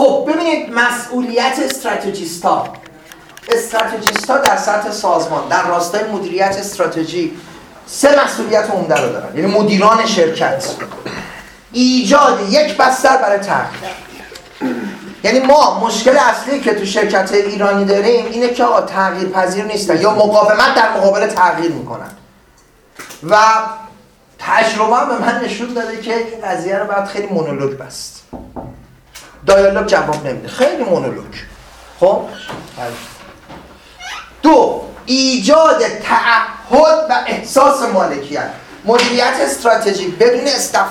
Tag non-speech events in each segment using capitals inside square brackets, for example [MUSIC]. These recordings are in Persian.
خب ببینید مسئولیت استراتژیستا. استراتژیستا در سطح سازمان در راستای مدیریت استراتژی سه مسئولیت عمده رو دارن. یعنی مدیران شرکت. ایجاد یک بستر برای تغییر یعنی ما مشکل اصلی که تو شرکت ایرانی داریم اینه که آقا تغییر پذیر نیستن یا مقاومت در مقابل تغییر می‌کنن. و تجربه به من نشون داده که این قضیه رو باید خیلی مونولوگ بست. دایالوگ جواب نمیده. خیلی مونولوگ. خب؟ دو ایجاد تعهد و احساس مالکیت. مدیریت استراتژیک بدون استف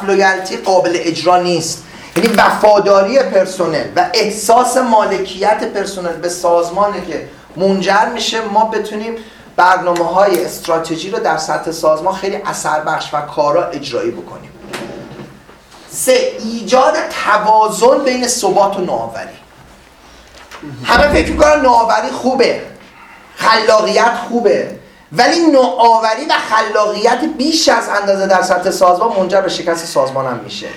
قابل اجرا نیست. یعنی وفاداری پرسنل و احساس مالکیت پرسنل به سازمانی که منجر میشه ما بتونیم برنامه های استراتژی رو در سطح سازمان خیلی اثر بخش و کارا اجرایی بکنیم. سه ایجاد توازن بین ثبات و نوآوری. همه فکر می‌کنن نوآوری خوبه خلاقیت خوبه ولی نوآوری و خلاقیت بیش از اندازه در سطح سازمان منجر به شکست سازمان هم میشه.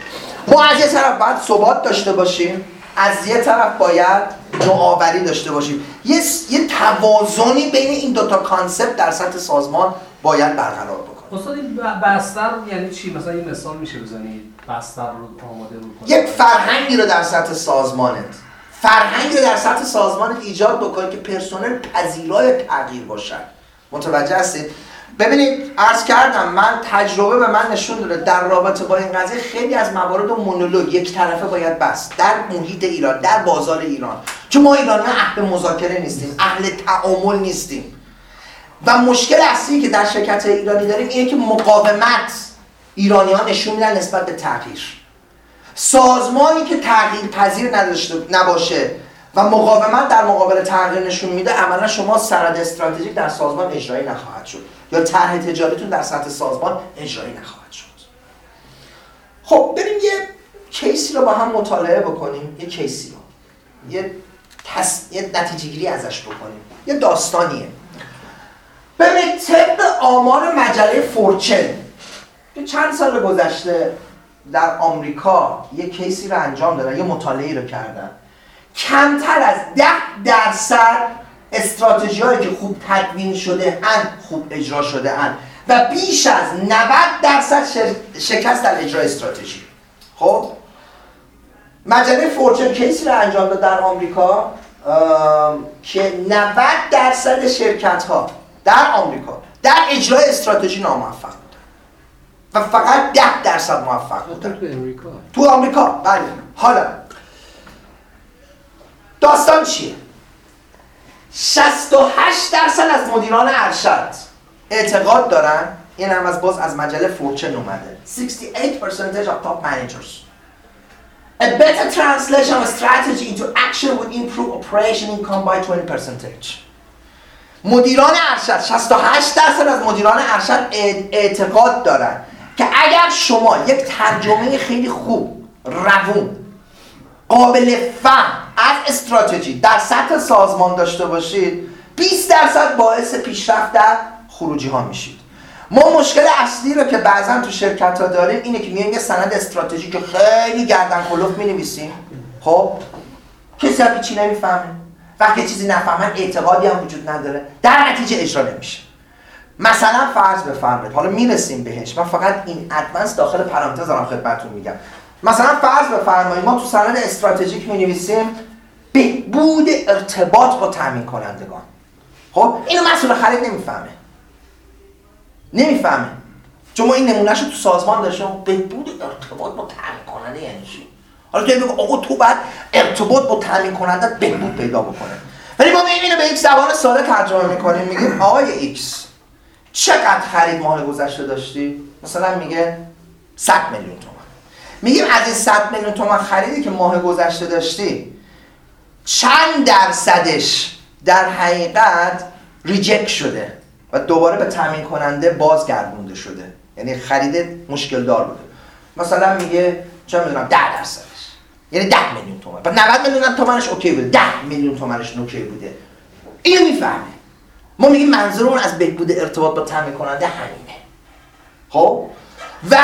ما از یه طرف باید ثبات داشته باشیم از یه طرف باید نوآوری داشته باشیم. یه, یه توازنی بین این دوتا کانسپت در سطح سازمان باید برقرار بکنیم استاد این بستر یعنی چی؟ مثلا این مثال میشه بزنید بستر رو آماده رو یک فرهنگی رو در سطح سازمانت. فرهنگی رو در سطح سازمانت ایجاد بکنید که پرسنل پذیرای تغییر باشن متوجه هستید؟ ببینید عرض کردم من تجربه به من نشون داده در رابطه با این قضیه خیلی از موارد و مونولوگ یک طرفه باید بست. در محیط ایران در بازار ایران. چون ما ایرانی اهل مذاکره نیستیم اهل تعامل نیستیم. و مشکل اصلی که در شرکت ایرانی داریم اینه که مقاومت ایرانی ها نشون میدن نسبت به تغییر. سازمانی که تغییر پذیر نداشته نباشه و مقاومت در مقابل تغییر نشون میده عملا شما سرد استراتژیک در سازمان اجرایی نخواهد شد. یا طرح تجاریتون در سطح سازمان اجرایی نخواهد شد. خب بریم یه کیسی رو با هم مطالعه بکنیم. یه کیسی رو. یه, تس... یه نتیجه ازش بکنیم. یه داستانیه. ببینید طبق آمار مجله فورچن که چند سال گذشته در آمریکا یه کیسی رو انجام دادن یه مطالعه رو کردن. کمتر از ده درصد استراتژی هایی که خوب تدوین شده هن خوب اجرا شده هن. و بیش از 90 درصد شکست در اجرای استراتژی. خب؟ مجله فورچن کیسی رو انجام داد در آمریکا؟ که 90 درصد شرکت ها در آمریکا در اجرای استراتژی ناموفق بودن و فقط 10 درصد موفق بودن تو آمریکا تو آمریکا بله. حالا داستان چیه؟ 68 درصد از مدیران ارشد اعتقاد دارن این هم از باز از مجله فورچن اومده. 68 percentage of top managers. A better translation of strategy into action would improve operation income by 20 percentage. مدیران ارشد 68 درصد از مدیران ارشد اعتقاد دارن که اگر شما یک ترجمه خیلی خوب روون قابل فهم از استراتژی در سطح سازمان داشته باشید 20 درصد باعث پیشرفت در خروجی ها میشید. ما مشکل اصلی رو که بعضا تو شرکت ها داریم اینه که میایم یه سند استراتژی که خیلی گردن کلوف می نویسیم خب؟ کسی چی نمی‌فهمه. وقتی چیزی نفهمن اعتقادی هم وجود نداره. در نتیجه اجرا نمیشه. مثلا فرض بفرمایید. حالا می‌رسیم بهش. من فقط این ادوانس داخل پرانتز دارم خدمتتون میگم. مثلا فرض بفرمایید ما تو سند استراتژیک می نویسیم بهبود ارتباط با تامین کنندگان. خب؟ اینو مسئول خرید نمی‌فهمه. نمی‌فهمه. چون ما این نمونهش رو تو سازمان داشتیم. بهبود ارتباط با تامین کننده یعنی چی؟ حالا تو بگو آقا تو بعد ارتباط با تامین کننده بهبود پیدا بکنه. ولی ما اینو به یک زبان ساده ترجمه می‌کنیم میگیم آقای ایکس چقدر خرید ماه گذشته داشتی؟ مثلا میگه 100 میلیون تومان. میگیم از این 100 میلیون تومان خریدی که ماه گذشته داشتی چند درصدش در حقیقت reject شده و دوباره به تامین کننده بازگردونده شده. یعنی خرید مشکل دار بوده. مثلا میگه چه می‌دونم 10 درصدش یعنی 10 میلیون تومان و 90 میلیون تومنش OK بوده. 10 میلیون تومنش OK بوده. اینو می‌فهمه. ما میگیم منظور اون از بهبود ارتباط با تامین کننده همینه. خب؟ و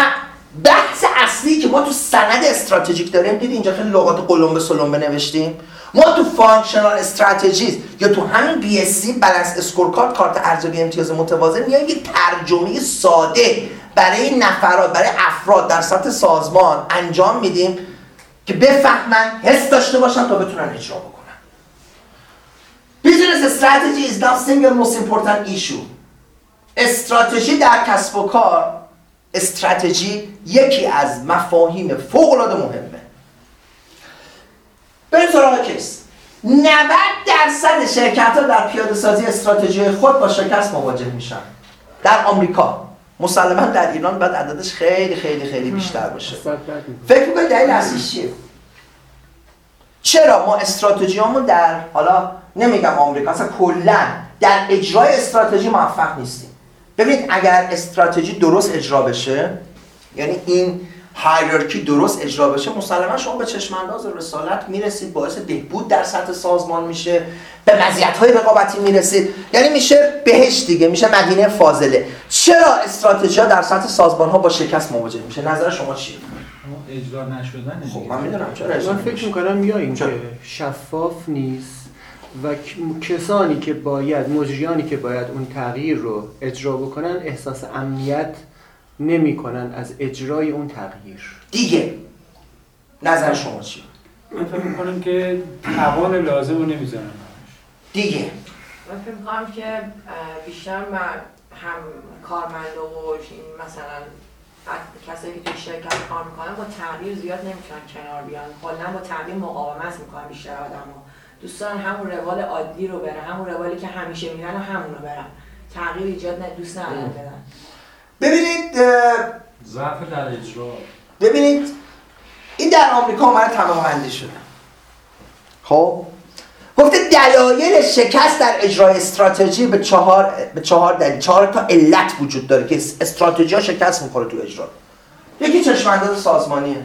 بحث اصلی که ما تو سند استراتژیک داریم دیدی اینجا خیلی لغات قلمبه سلمبه نوشتیم. ما تو functional strategies یا تو همین BSC balanced scorecard کارت ارزیابی امتیاز متوازن میایم یه ترجمه ساده برای نفرات برای افراد در سطح سازمان انجام میدیم. که بفهمن حس داشته باشن تا بتونن اجرا بکنن. Business strategy is the single most important issue. استراتژی در کسب و کار استراتژی یکی از مفاهیم فوق العاده مهمه. بریم سراغ کیس. 90 درصد شرکت ها در پیاده سازی استراتژی خود با شکست مواجه میشن. در آمریکا. مسلما در ایران باید عددش خیلی خیلی خیلی بیشتر باشه. فکر می‌کنید دلیل اصلیش چیه؟ چرا ما استراتژیامون در حالا نمیگم آمریکا اصلا کلا در اجرای استراتژی موفق نیستیم. ببینید اگر استراتژی درست اجرا بشه یعنی این هایرارکی درست اجرا بشه مسلما شما به چشم انداز رسالت می‌رسید باعث بهبود در سطح سازمان میشه به مزیت های رقابتی می‌رسید. یعنی میشه بهش دیگه میشه مدینه فاضله. چرا استراتژی ها در سطح سازمان ها با شکست مواجه میشه؟ نظر شما چیه؟ اجرا نشدن خب من می‌دونم چرا من فکر می‌کنم یا اینکه شفاف نیست و کسانی که باید مجریانی که باید اون تغییر رو اجرا بکنن احساس امنیت نمی‌کنن از اجرای اون تغییر. دیگه. نظر شما چیه؟ من فکر می‌کنم که توان لازم رو نمی‌ذارن دیگه. من فکر می‌کنم که بیشتر من هم کارمند و مثلا کسایی که توی شرکت کار می‌کنن با تغییر زیاد نمی‌تونن کنار بیان. کلا با تغییر مقاومت می‌کنن بیشتر آدما دوست دارن همون روال عادی رو برن همون روالی که همیشه میرن و همون رو برن. تغییر ایجاد نه دوست ندارن بدن ببینید ضعف در اجرا. ببینید این در آمریکا اومده تمام بندی شده. خب؟ گفته دلایل شکست در اجرای استراتژی به چهار به چهار دلیل. چهار تا علت وجود داره که استراتژی ها شکست می‌خوره تو اجرا. یکی چشمانداز سازمانیه.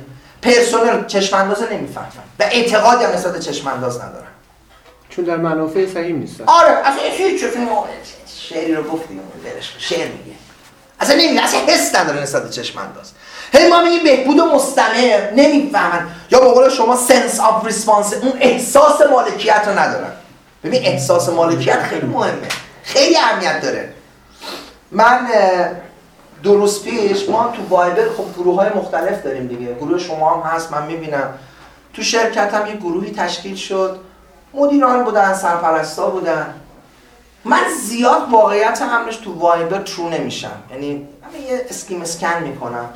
پرسنل چشمانداز نمی‌فهمن و اعتقادی هم نسبت چشمانداز ندارن. چون در منافع صحیح نیست آره اصلا هیچ چیزی شعری رو گفتیم شعر میگه. اصلا نمیگه اصلا حس نداره نسبت چشم انداز. هی ما میگیم بهبود مستمر نمی‌فهمن. یا به قول شما sense of response اون احساس مالکیت رو ندارن. ببین احساس مالکیت خیلی مهمه. خیلی اهمیت داره. من دو روز پیش ما تو وایبر خب گروه های مختلف داریم دیگه. گروه شما هم هست من می‌بینم. تو شرکت هم یه گروهی تشکیل شد. مدیران بودن سرپرستا بودن. من زیاد واقعیت همش تو وایبر ترو نمیشم. یعنی همین یه اسکیم اسکن می‌کنم.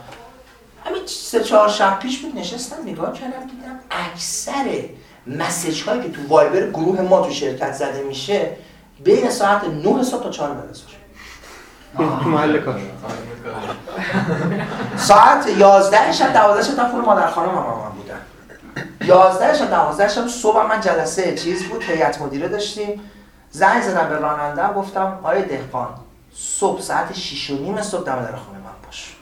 همین سه چهار شب پیش بود نشستم نگاه کردم دیدم اکثر مسیج هایی که تو وایبر گروه ما تو شرکت زده میشه بین ساعت 9 صبح تا 4 بعد تو محل کار. ساعت 11 شب 12 شب تا مادر خانم هم بودن. 11 شب 12 شب صبح من جلسه چیز بود هیئت مدیره داشتیم. زنگ زدم به راننده گفتم آیه دهقان صبح ساعت 6 و نیم صبح دم در خونه من باش.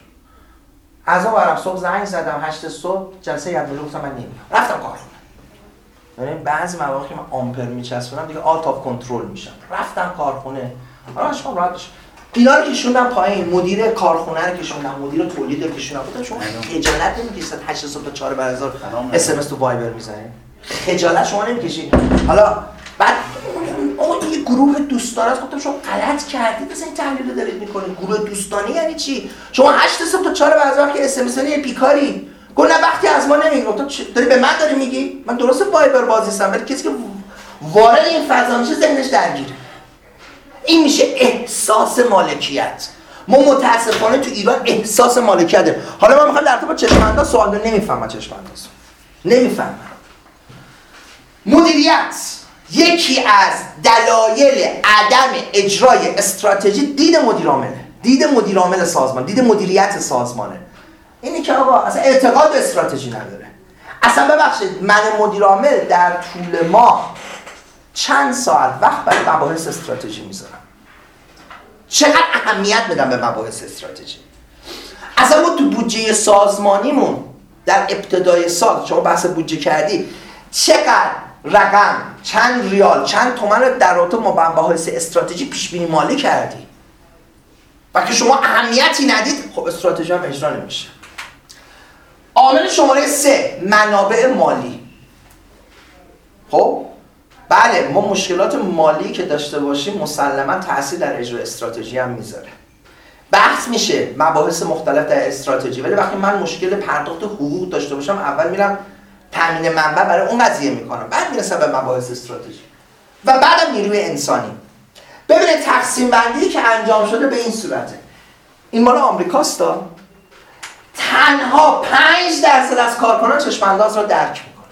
از اون برم صبح زنگ زدم 8 صبح جلسه یاد مدیر گفتم من نمیام. رفتم کارخونه یعنی بعضی مواقع من آمپر میچسبونم دیگه out of control میشم. رفتم کارخونه حالا شما راحت باش اینا رو کشوندم پایین. مدیر کارخونه رو کشوندم مدیر تولید رو کشوندم. گفتم شما خجالت نمی‌کشید 8 صبح تا 4 بعد از ظهر اس ام اس تو وایبر می‌زنید. خجالت شما نمی‌کشید. حالا بعد گروه دوستانه است گفتم شما غلط کردید مثلا این تحلیل رو دارید می‌کنید گروه دوستانه یعنی چی؟ شما 8 صبح تا 4 بعد که اس ام اس یه پیکاری گفت نه وقتی از ما نمیگی. گفتم داری به من داری میگی؟ من درست وایبر بازی هستم ولی کسی که وارد این فضا میشه ذهنش درگیره. این میشه احساس مالکیت. ما متاسفانه تو ایران احساس مالکیت داریم. حالا من می‌خوام در با چشم انداز سوال نمی‌فهمم چشم انداز نمی‌فهمم. مدیریت. یکی از دلایل عدم اجرای استراتژی دید مدیر عامله دید مدیر عامل سازمان دید مدیریت سازمانه. اینی که آقا اصلا اعتقاد به استراتژی نداره. اصلا ببخشید من مدیر عامل در طول ماه چند ساعت وقت برای مباحث استراتژی می‌ذارم؟ چقدر اهمیت میدم به مباحث استراتژی؟ اصلا ما تو بودجه سازمانیمون در ابتدای سال شما بحث بودجه کردی چقدر رقم چند ریال چند تومن رو در رابطه با مباحث استراتژی پیش بینی مالی کردی. و که شما اهمیتی ندید خب استراتژی هم اجرا نمیشه. عامل شماره سه منابع مالی. خب؟ بله ما مشکلات مالی که داشته باشیم مسلما تاثیر در اجرای استراتژی هم می‌ذاره. بحث میشه مباحث مختلف در استراتژی ولی وقتی من مشکل پرداخت حقوق داشته باشم اول میرم تامین منبع برای اون قضیه می‌کنم بعد می‌رسم به مباحث استراتژی. و بعدم نیروی انسانی. ببینید تقسیم بندی که انجام شده به این صورته. این مال آمریکاست تنها 5 درصد از کارکنان چشمانداز را درک می‌کنن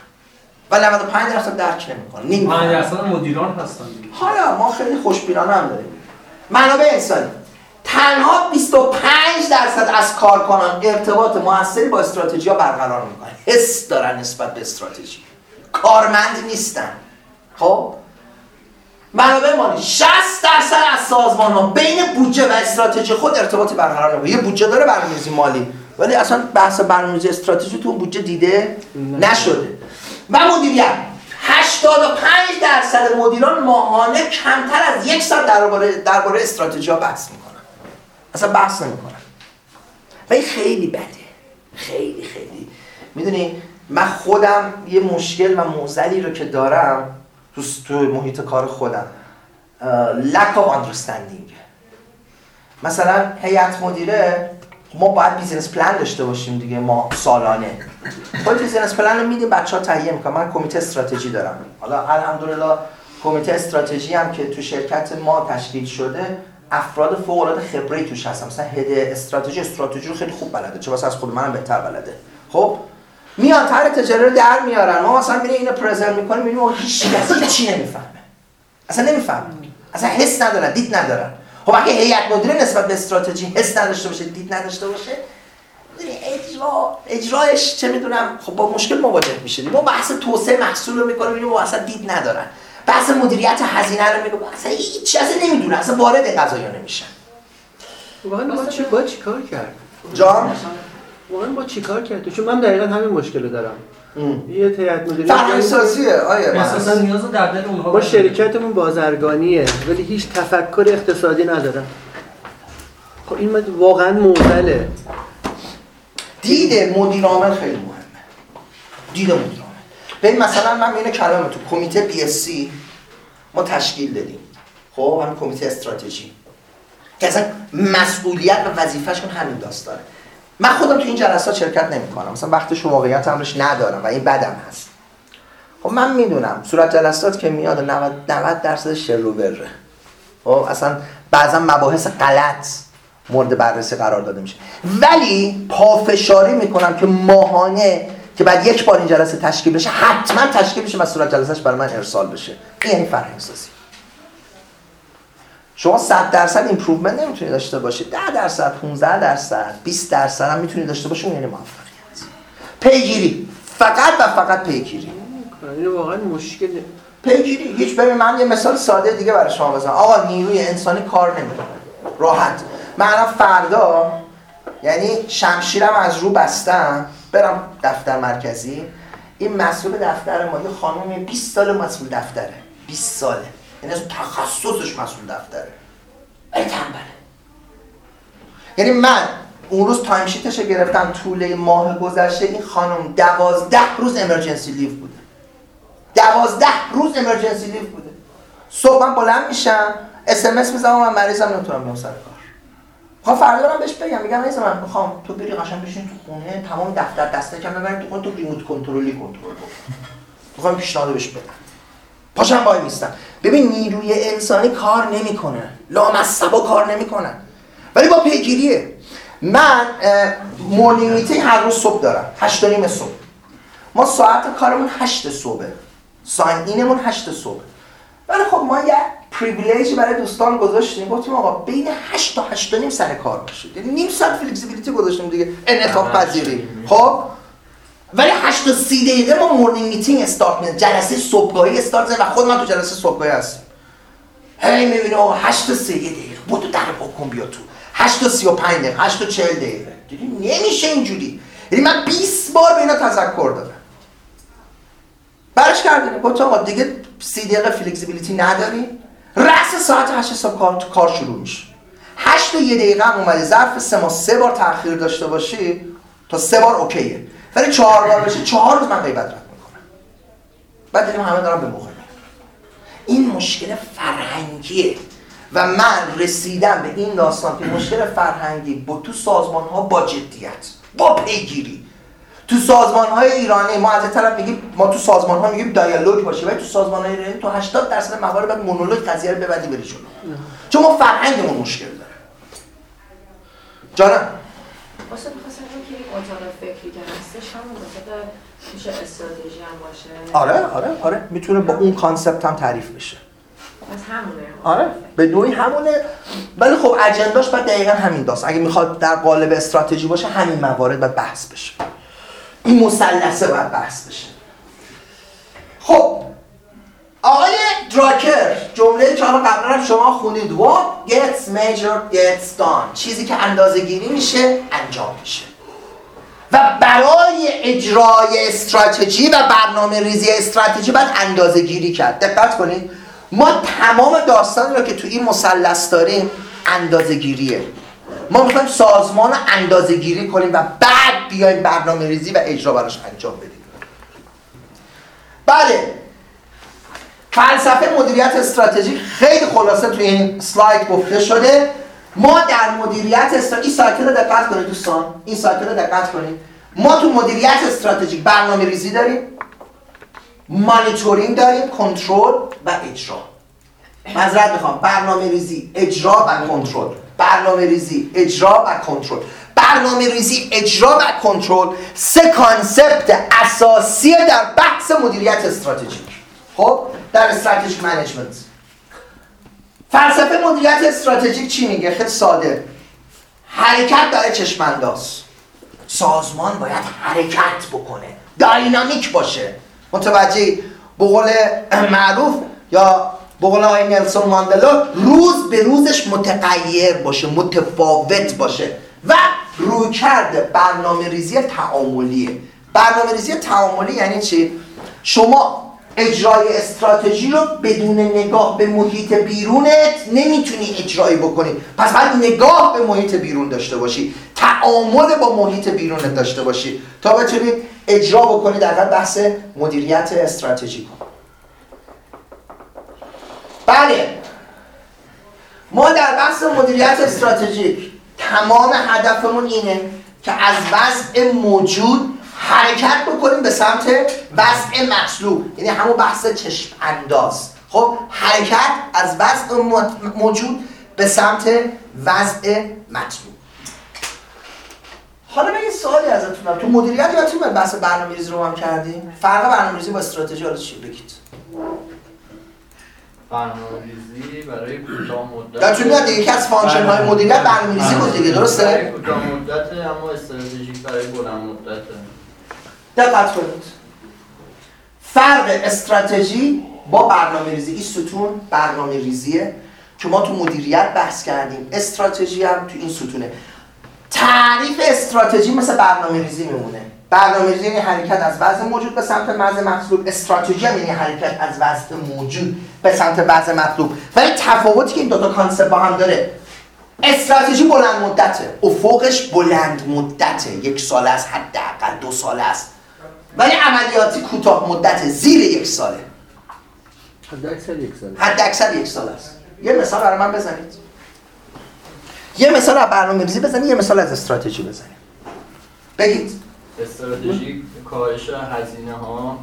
و 95 درصد درک نمی‌کنن نیم 5 درصد مدیران هستن. حالا ما خیلی خوشبینانه هم داریم. منابع انسانی. تنها 25 درصد از کارکنان ارتباط موثری با استراتژی ها برقرار می‌کنن. حس دارن نسبت به استراتژی. کارمند نیستن. خب؟ منابع مالی. 60 درصد از سازمان ها بین بودجه و استراتژی خود ارتباطی برقرار نمی‌کنه یه بودجه داره برنامه‌ریزی مالی. ولی اصلا بحث برنامه‌ریزی استراتژی تو بودجه دیده نشده. و مدیریت. 85 درصد مدیران ماهانه کمتر از یک ساعت درباره درباره استراتژی ها بحث می‌کنن. اصلا بحث نمی‌کنن و این خیلی بده. خیلی خیلی. می‌دونی من خودم یه مشکل و معضلی رو که دارم تو تو محیط کار خودم lack of understanding. مثلا هیئت مدیره ما باید business plan داشته باشیم دیگه ما سالانه. خود business plan رو میدیم بچه ها تهیه می‌کنن. من کمیته استراتژی دارم. حالا الحمدلله کمیته استراتژی هم که تو شرکت ما تشکیل شده افراد فوق العاده خبره توش هستن. مثلا head استراتژی استراتژی رو خیلی خوب بلده. چه واسه از خود منم بهتر بلده. خب؟ میان طرح تجاری در میارن. ما مثلا میره اینو پرزنت می‌کنیم می‌بینیم هیچ کسی چی نمی‌فهمه. اصلا نمی‌فهمه. اصلا حس ندارن دید ندارن. خب اگه هیئت مدیره نسبت به استراتژی حس نداشته باشه دید نداشته باشه اجرا اجرایش چه می‌دونم. خب با مشکل مواجه میشه ما بحث توسعه محصول رو می‌کنیم می‌بینیم اصلا دید ندارن. بحث مدیریت هزینه رو میگه. اصلا هیچ اصلا نمی‌دونه. اصلا وارد قضایا نمیشن. واقعا با چی با چی کار کرد؟ جان؟ واقعا با چی کار کرد؟ چون من دقیقا همین مشکل رو دارم. ام. یه هیئت مدیره فرهنگ سازیه آیا احساسا نیاز رو در دل اونها ما. شرکتمون بازرگانیه ولی هیچ تفکر اقتصادی ندارم. خب این مد- واقعا معضله. دید مدیر عامل خیلی مهمه. دید مدیر ببین مثلا من اینو کلام تو کمیته بی اس سی ما تشکیل دادیم. خب همین کمیته استراتژی. که اصلا مسئولیت و وظیفهشون همین داستانه. من خودم تو این جلسات شرکت نمی‌کنم. مثلا وقتش و موقعیت همش ندارم و این بدم هست. خب من می‌دونم صورت جلسات که میاد 90 90 درصد شر بره. خب اصلا بعضا مباحث غلط مورد بررسی قرار داده میشه. ولی پافشاری می‌کنم که ماهانه که بعد یک بار این جلسه تشکیل بشه حتما تشکیل بشه و صورت جلسهش برای من ارسال بشه. این یعنی فرهنگ سازی شما 100 درصد improvement نمی‌تونی داشته باشی. 10 درصد 15 درصد 20 درصد هم می‌تونی داشته باشی اون یعنی موفقیت. پیگیری. فقط و فقط پیگیری. این واقعا مشکل. پیگیری. هیچ ببین من یه مثال ساده دیگه برای شما بزنم. آقا نیروی انسانی کار نمی‌کنه. راحت. من الان فردا یعنی شمشیرم از رو بستم. برم دفتر مرکزی. این مسئول دفتر ما یه خانم 20 سال مسئول دفتره. 20 ساله. یعنی از تخصصش مسئول دفتره. ای تنبله. یعنی من اون روز time sheet ش رو گرفتم طول ماه گذشته این خانم دوازده روز emergency leave بوده. دوازده روز emergency leave بوده. صبح من بلند میشم اس ام اس می‌زنم من مریضم نمی‌تونم بیام سر کار. خب فردا برم بهش بگم میگم عزیز من می‌خوام تو بری قشنگ بشین تو خونه تمام دفتر دستکم ببریم تو خونه تو remote control ی کنترل کن می‌خوام پیشنهاد بهش بدم. پاشم وای نیستم ببین نیروی انسانی کار نمی‌کنه. لامصبا کار نمی‌کنن ولی با پیگیریه. من morning هر روز صبح دارم. هشت نیم صبح. ما ساعت کارمون هشت صبحه. sign in مون هشت صبح ولی خب ما یه privilege برای دوستان گذاشتیم. گفتیم آقا بین 8 تا 8 و نیم سر کار باشید. یعنی نیم ساعت flexibility گذاشتیم دیگه. انعطاف پذیری. خب؟ ولی 8 تا 30 دقیقه ما morning meeting start میدیم جلسه صبحگاهی استارت و خود من تو جلسه صبحگاهی هستم. هی می‌بینی آقا 8 تا 3 دقیقه. بود در بکن بیا تو. 8 تا 35 دقیقه 8 تا 40 دقیقه. دیدی نمیشه اینجوری. یعنی من 20 بار به اینا تذکر دادم. برش کردیم. گفت آقا دیگه 30 دقیقه flexibility نداری رأس ساعت 8 صبح کار, کار شروع میشه. 8 و یه دقیقه هم اومده. ظرف سه ماه. سه بار تاخیر داشته باشی تا سه بار اوکیه. ولی چهار بار بشه چهار روز من غیبت رد می‌کنم. بعد دیدیم همه دارم به موقع این مشکل فرهنگیه. و من رسیدم به این داستان که مشکل فرهنگی با تو سازمان ها با جدیت با پیگیری. تو سازمان های ایرانی ما از طرف میگیم ما تو سازمان ها میگیم دیالوگ باشه ولی تو سازمان های ایرانی تو 80 درصد موارد بعد مونولوگ قضیه رو ببندی بری جلو. چون ما فرهنگمون مشکل داره. جانم. واسه می‌خواستم که اتاق فکری که هستش همون واسه میشه استراتژی هم باشه. آره آره آره. می‌تونه با اون کانسپت هم تعریف بشه. از همونه. آره به نوعی همونه. ولی خب اجنداش باید دقیقا همین داست. اگه می‌خواد در قالب استراتژی باشه همین موارد باید بحث بشه. این مثلثه باید بحث بشه. خب آقای دراکر جمله که حالا قبلا هم شما خونید What gets measured gets done. چیزی که اندازه گیری میشه انجام میشه. و برای اجرای استراتژی و برنامه ریزی استراتژی باید اندازه گیری کرد. دقت کنید. ما تمام داستانی رو که تو این مثلث داریم اندازه گیریه ما می‌خوایم سازمان رو اندازه گیری کنیم و بعد بیایم برنامه ریزی و اجرا براش انجام بدیم. بله. فلسفه مدیریت استراتژیک خیلی خلاصه توی این سلاید گفته شده. ما در مدیریت استراتژیک این cycle رو دقت کنید دوستان. این cycle رو دقت کنید. ما تو مدیریت استراتژیک برنامه ریزی داریم. مانیتورینگ داریم کنترل و اجرا. معذرت می‌خوام. برنامه ریزی اجرا و کنترل. برنامه ریزی اجرا و کنترل. برنامه ریزی اجرا و کنترل سه concept اساسی در بحث مدیریت استراتژیک. خب در strategic management. فلسفه مدیریت استراتژیک چی میگه؟ خیلی ساده. حرکت داره چشمانداز. سازمان باید حرکت بکنه. داینامیک باشه. متوجه به قول معروف یا به قول آقای نلسون ماندلا روز به روزش متغیر باشه متفاوت باشه. و رویکرد برنامه ریزی تعاملیه. برنامه ریزی تعاملی یعنی چی؟ شما اجرای استراتژی رو بدون نگاه به محیط بیرونت نمی‌تونی اجرایی بکنی. پس باید نگاه به محیط بیرون داشته باشی. تعامل با محیط بیرونت داشته باشی. تا بتونی اجرا بکنی در بحث مدیریت استراتژیک بله. ما در بحث مدیریت استراتژیک تمام هدفمون اینه که از وضع موجود حرکت بکنیم به سمت وضع مطلوب. یعنی همون بحث چشم انداز. خب حرکت از وضع موجود به سمت وضع مطلوب. حالا من یه سوالی ازتون دارم. تو مدیریت یادتون بحث برنامه‌ریزی رو هم کردیم؟ فرق برنامه‌ریزی با استراتژی حالا چی؟ بگید. برنامه‌ریزی برای کوتاه مدت یادتون میاد یکی از function های مدیریت برنامه‌ریزی بود دیگه درسته؟ برای کوتاه مدت اما استراتژیک برای بلند مدته دقت کنید فرق استراتژی با برنامه ریزی این ستون برنامه ریزیه که ما تو مدیریت بحث کردیم. استراتژی هم تو این ستونه. تعریف استراتژی مثل برنامه ریزی میمونه. برنامه ریزی یعنی حرکت از وضع موجود به سمت وضع مطلوب. استراتژی یعنی حرکت از وضع موجود به سمت وضع مطلوب. ولی تفاوتی که این دوتا concept با هم داره استراتژی بلند مدته افقش بلند مدته. یک سال است حداقل دو سال است. ولی عملیاتی کوتاه مدت زیر یک ساله. حد اکثر یک سال حد اکثر یک سال است. یه مثال برای من بزنید. یه مثال از برنامه ریزی بزنید یه مثال از استراتژی بزنید. بگید. استراتژیک کاهش هزینه ها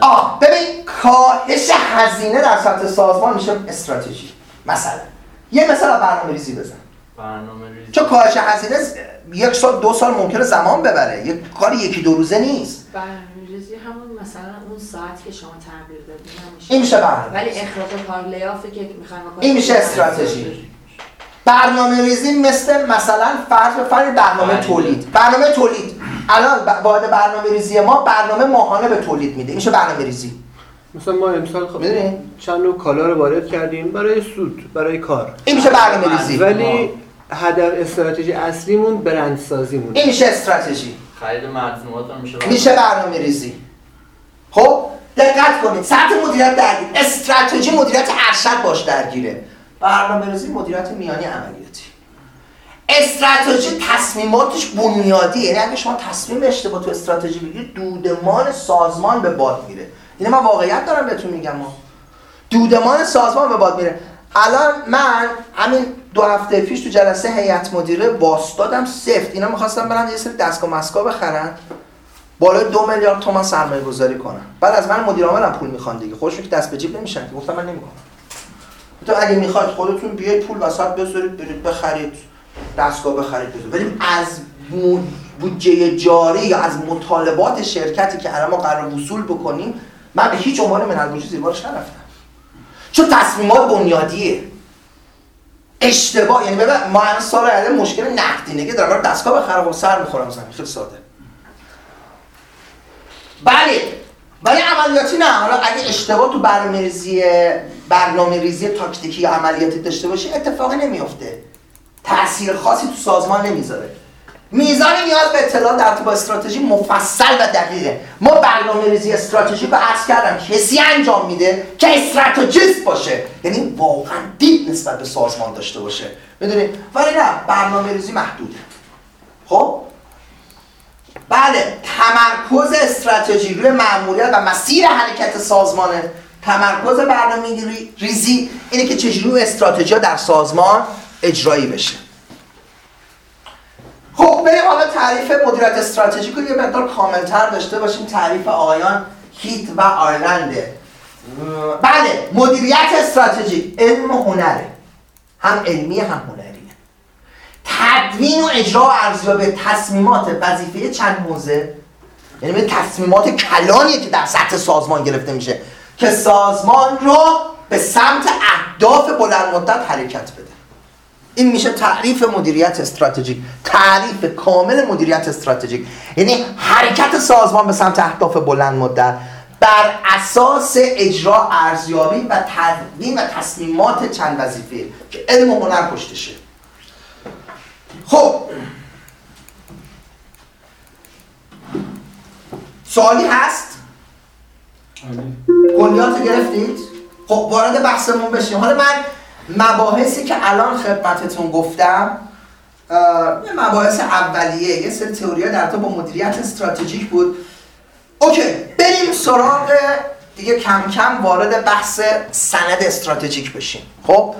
آه ببین کاهش هزینه در سطح سازمان میشه استراتژی مثلا یه مثال از برنامه ریزی بزن. برنامه ریزی چون کاهش هزینه یک سال دو سال ممکنه زمان ببره. یک کار یکی دو روزه نیست. برنامه‌ریزی همون مثلا اون ساعت که شما تعبیر دادین هم میشه این میشه برنامه ولی اخراج کار لیافه که می‌خوایم این میشه استراتژی برنامه ریزی مثل مثلا فرض بفرمایید برنامه بله. تولید. برنامه تولید. الان باید برنامه ریزی ما برنامه ماهانه به تولید میده. این میشه برنامه ریزی مثلا ما امسال خب می‌دونی؟ چند نوع کالا رو وارد کردیم. برای سود برای کار. این میشه برنامه ریزی ولی هدف استراتژی اصلیمون برندسازیمون این میشه استراتژی. خرید مجموعات هم میشه میشه برنامه ریزی خب؟ دقت کنید. سطح مدیریت درگیر. استراتژی مدیریت ارشد باش درگیره. برنامه ریزی مدیریت میانی عملیاتی. استراتژی تصمیماتش بنیادیه یعنی اگه شما تصمیم اشتباه تو استراتژی بگیرید دودمان سازمان به باد میره. اینه من واقعیت دارم بهتون میگم. ما دودمان سازمان به باد میره. الان من همین دو هفته پیش تو جلسه هیئت مدیره واستادم سفت. اینا می‌خواستم برن یه سری دستگاه مسکا بخرن. بالای دو میلیارد تومان سرمایه گذاری کنن. بعد از من مدیر عاملم پول می‌خوان دیگه. خودشون که دست به جیب نمیشن گفتم من نمی‌کنم تو اگه می‌خواید خودتون بیاید پول وسط بذارید برید بخرید دستگاه بخرید بذارید. ولی از بودجه جاری یا از مطالبات شرکتی که الان ما قرار وصول بکنیم من به هیچ عنوان من البوجه زیر بارش نرفتم چون تصمیمات بنیادیه. اشتباه یعنی ببین ما الان سال آینده مشکل نقدینگی دارم دستگاه بخرم و سر می‌خورم زمین خیلی ساده. بله. ولی عملیاتی نه. حالا اگه اشتباه تو برنامه‌ریزی برنامه‌ریزی تاکتیکی یا عملیاتی داشته باشی اتفاقی نمیفته تاثیر خاصی تو سازمان نمی‌ذاره. میزان نیاز به اطلاع در با استراتژی مفصل و دقیقه. ما برنامه ریزی استراتژیک رو عرض کردم کسی انجام میده که استراتژیست باشه. یعنی واقعا دید نسبت به سازمان داشته باشه. می‌دونید ولی نه برنامه ریزی محدوده. خب؟ بله تمرکز استراتژی روی مأموریت و مسیر حرکت سازمانه تمرکز برنامه ریزی اینه که چجوری استراتژی در سازمان اجرایی بشه. خب بریم حالا تعریف مدیریت استراتژیک رو یه مقدار کاملتر داشته باشیم. تعریف آقایان هیت و آیرلنده بله مدیریت استراتژیک علم و هنره. هم علمی هم هنریه تدوین و اجرا و ارزیابی تصمیمات وظیفه چند حوزه یعنی تصمیمات کلانیه که در سطح سازمان گرفته میشه. که سازمان رو به سمت اهداف بلند مدت حرکت بده. این میشه تعریف مدیریت استراتژیک. تعریف کامل مدیریت استراتژیک. یعنی حرکت سازمان به سمت اهداف بلند مدت بر اساس اجرا ارزیابی و تدوین و تصمیمات چند وظیفه که علم و هنر پشتشه خب. سوالی هست؟ کلیات گرفتید؟ خب وارد بحثمون بشیم. حالا من مباحثی که الان خدمتتون گفتم یه مباحث اولیه یه سری تئوری در تو با مدیریت استراتژیک بود. اوکی بریم سراغ دیگه کم کم وارد بحث سند استراتژیک بشیم. خب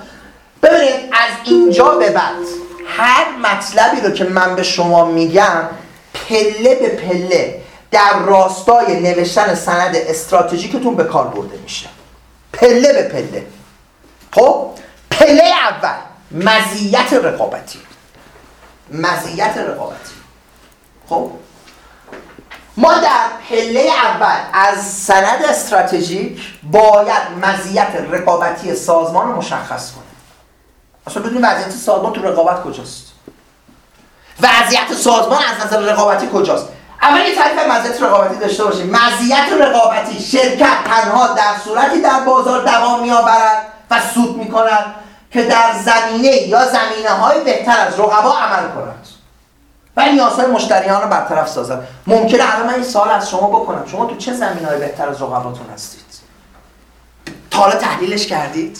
ببینید از اینجا به بعد هر مطلبی رو که من به شما میگم پله به پله در راستای نوشتن سند استراتژیکتون به کار برده میشه. پله به پله. خب؟ پله اول مزیت رقابتی. مزیت رقابتی. خب؟ ما در پله اول از سند استراتژیک باید مزیت رقابتی سازمان رو مشخص کنیم. اصلا بدون وضعیت سازمان تو رقابت کجاست؟ وضعیت سازمان از نظر رقابتی کجاست؟ اول یه تعریف مزیت رقابتی داشته باشیم. مزیت رقابتی شرکت تنها در صورتی در بازار دوام میآورد و سود می‌کند که در زمینه یا زمینه های بهتر از رقبا عمل کند. و نیازهای مشتریان رو برطرف سازد. ممکنه الان من این سوال از شما بکنم. شما تو چه زمینه های بهتر از رقباتون هستید؟ تا حالا تحلیلش کردید؟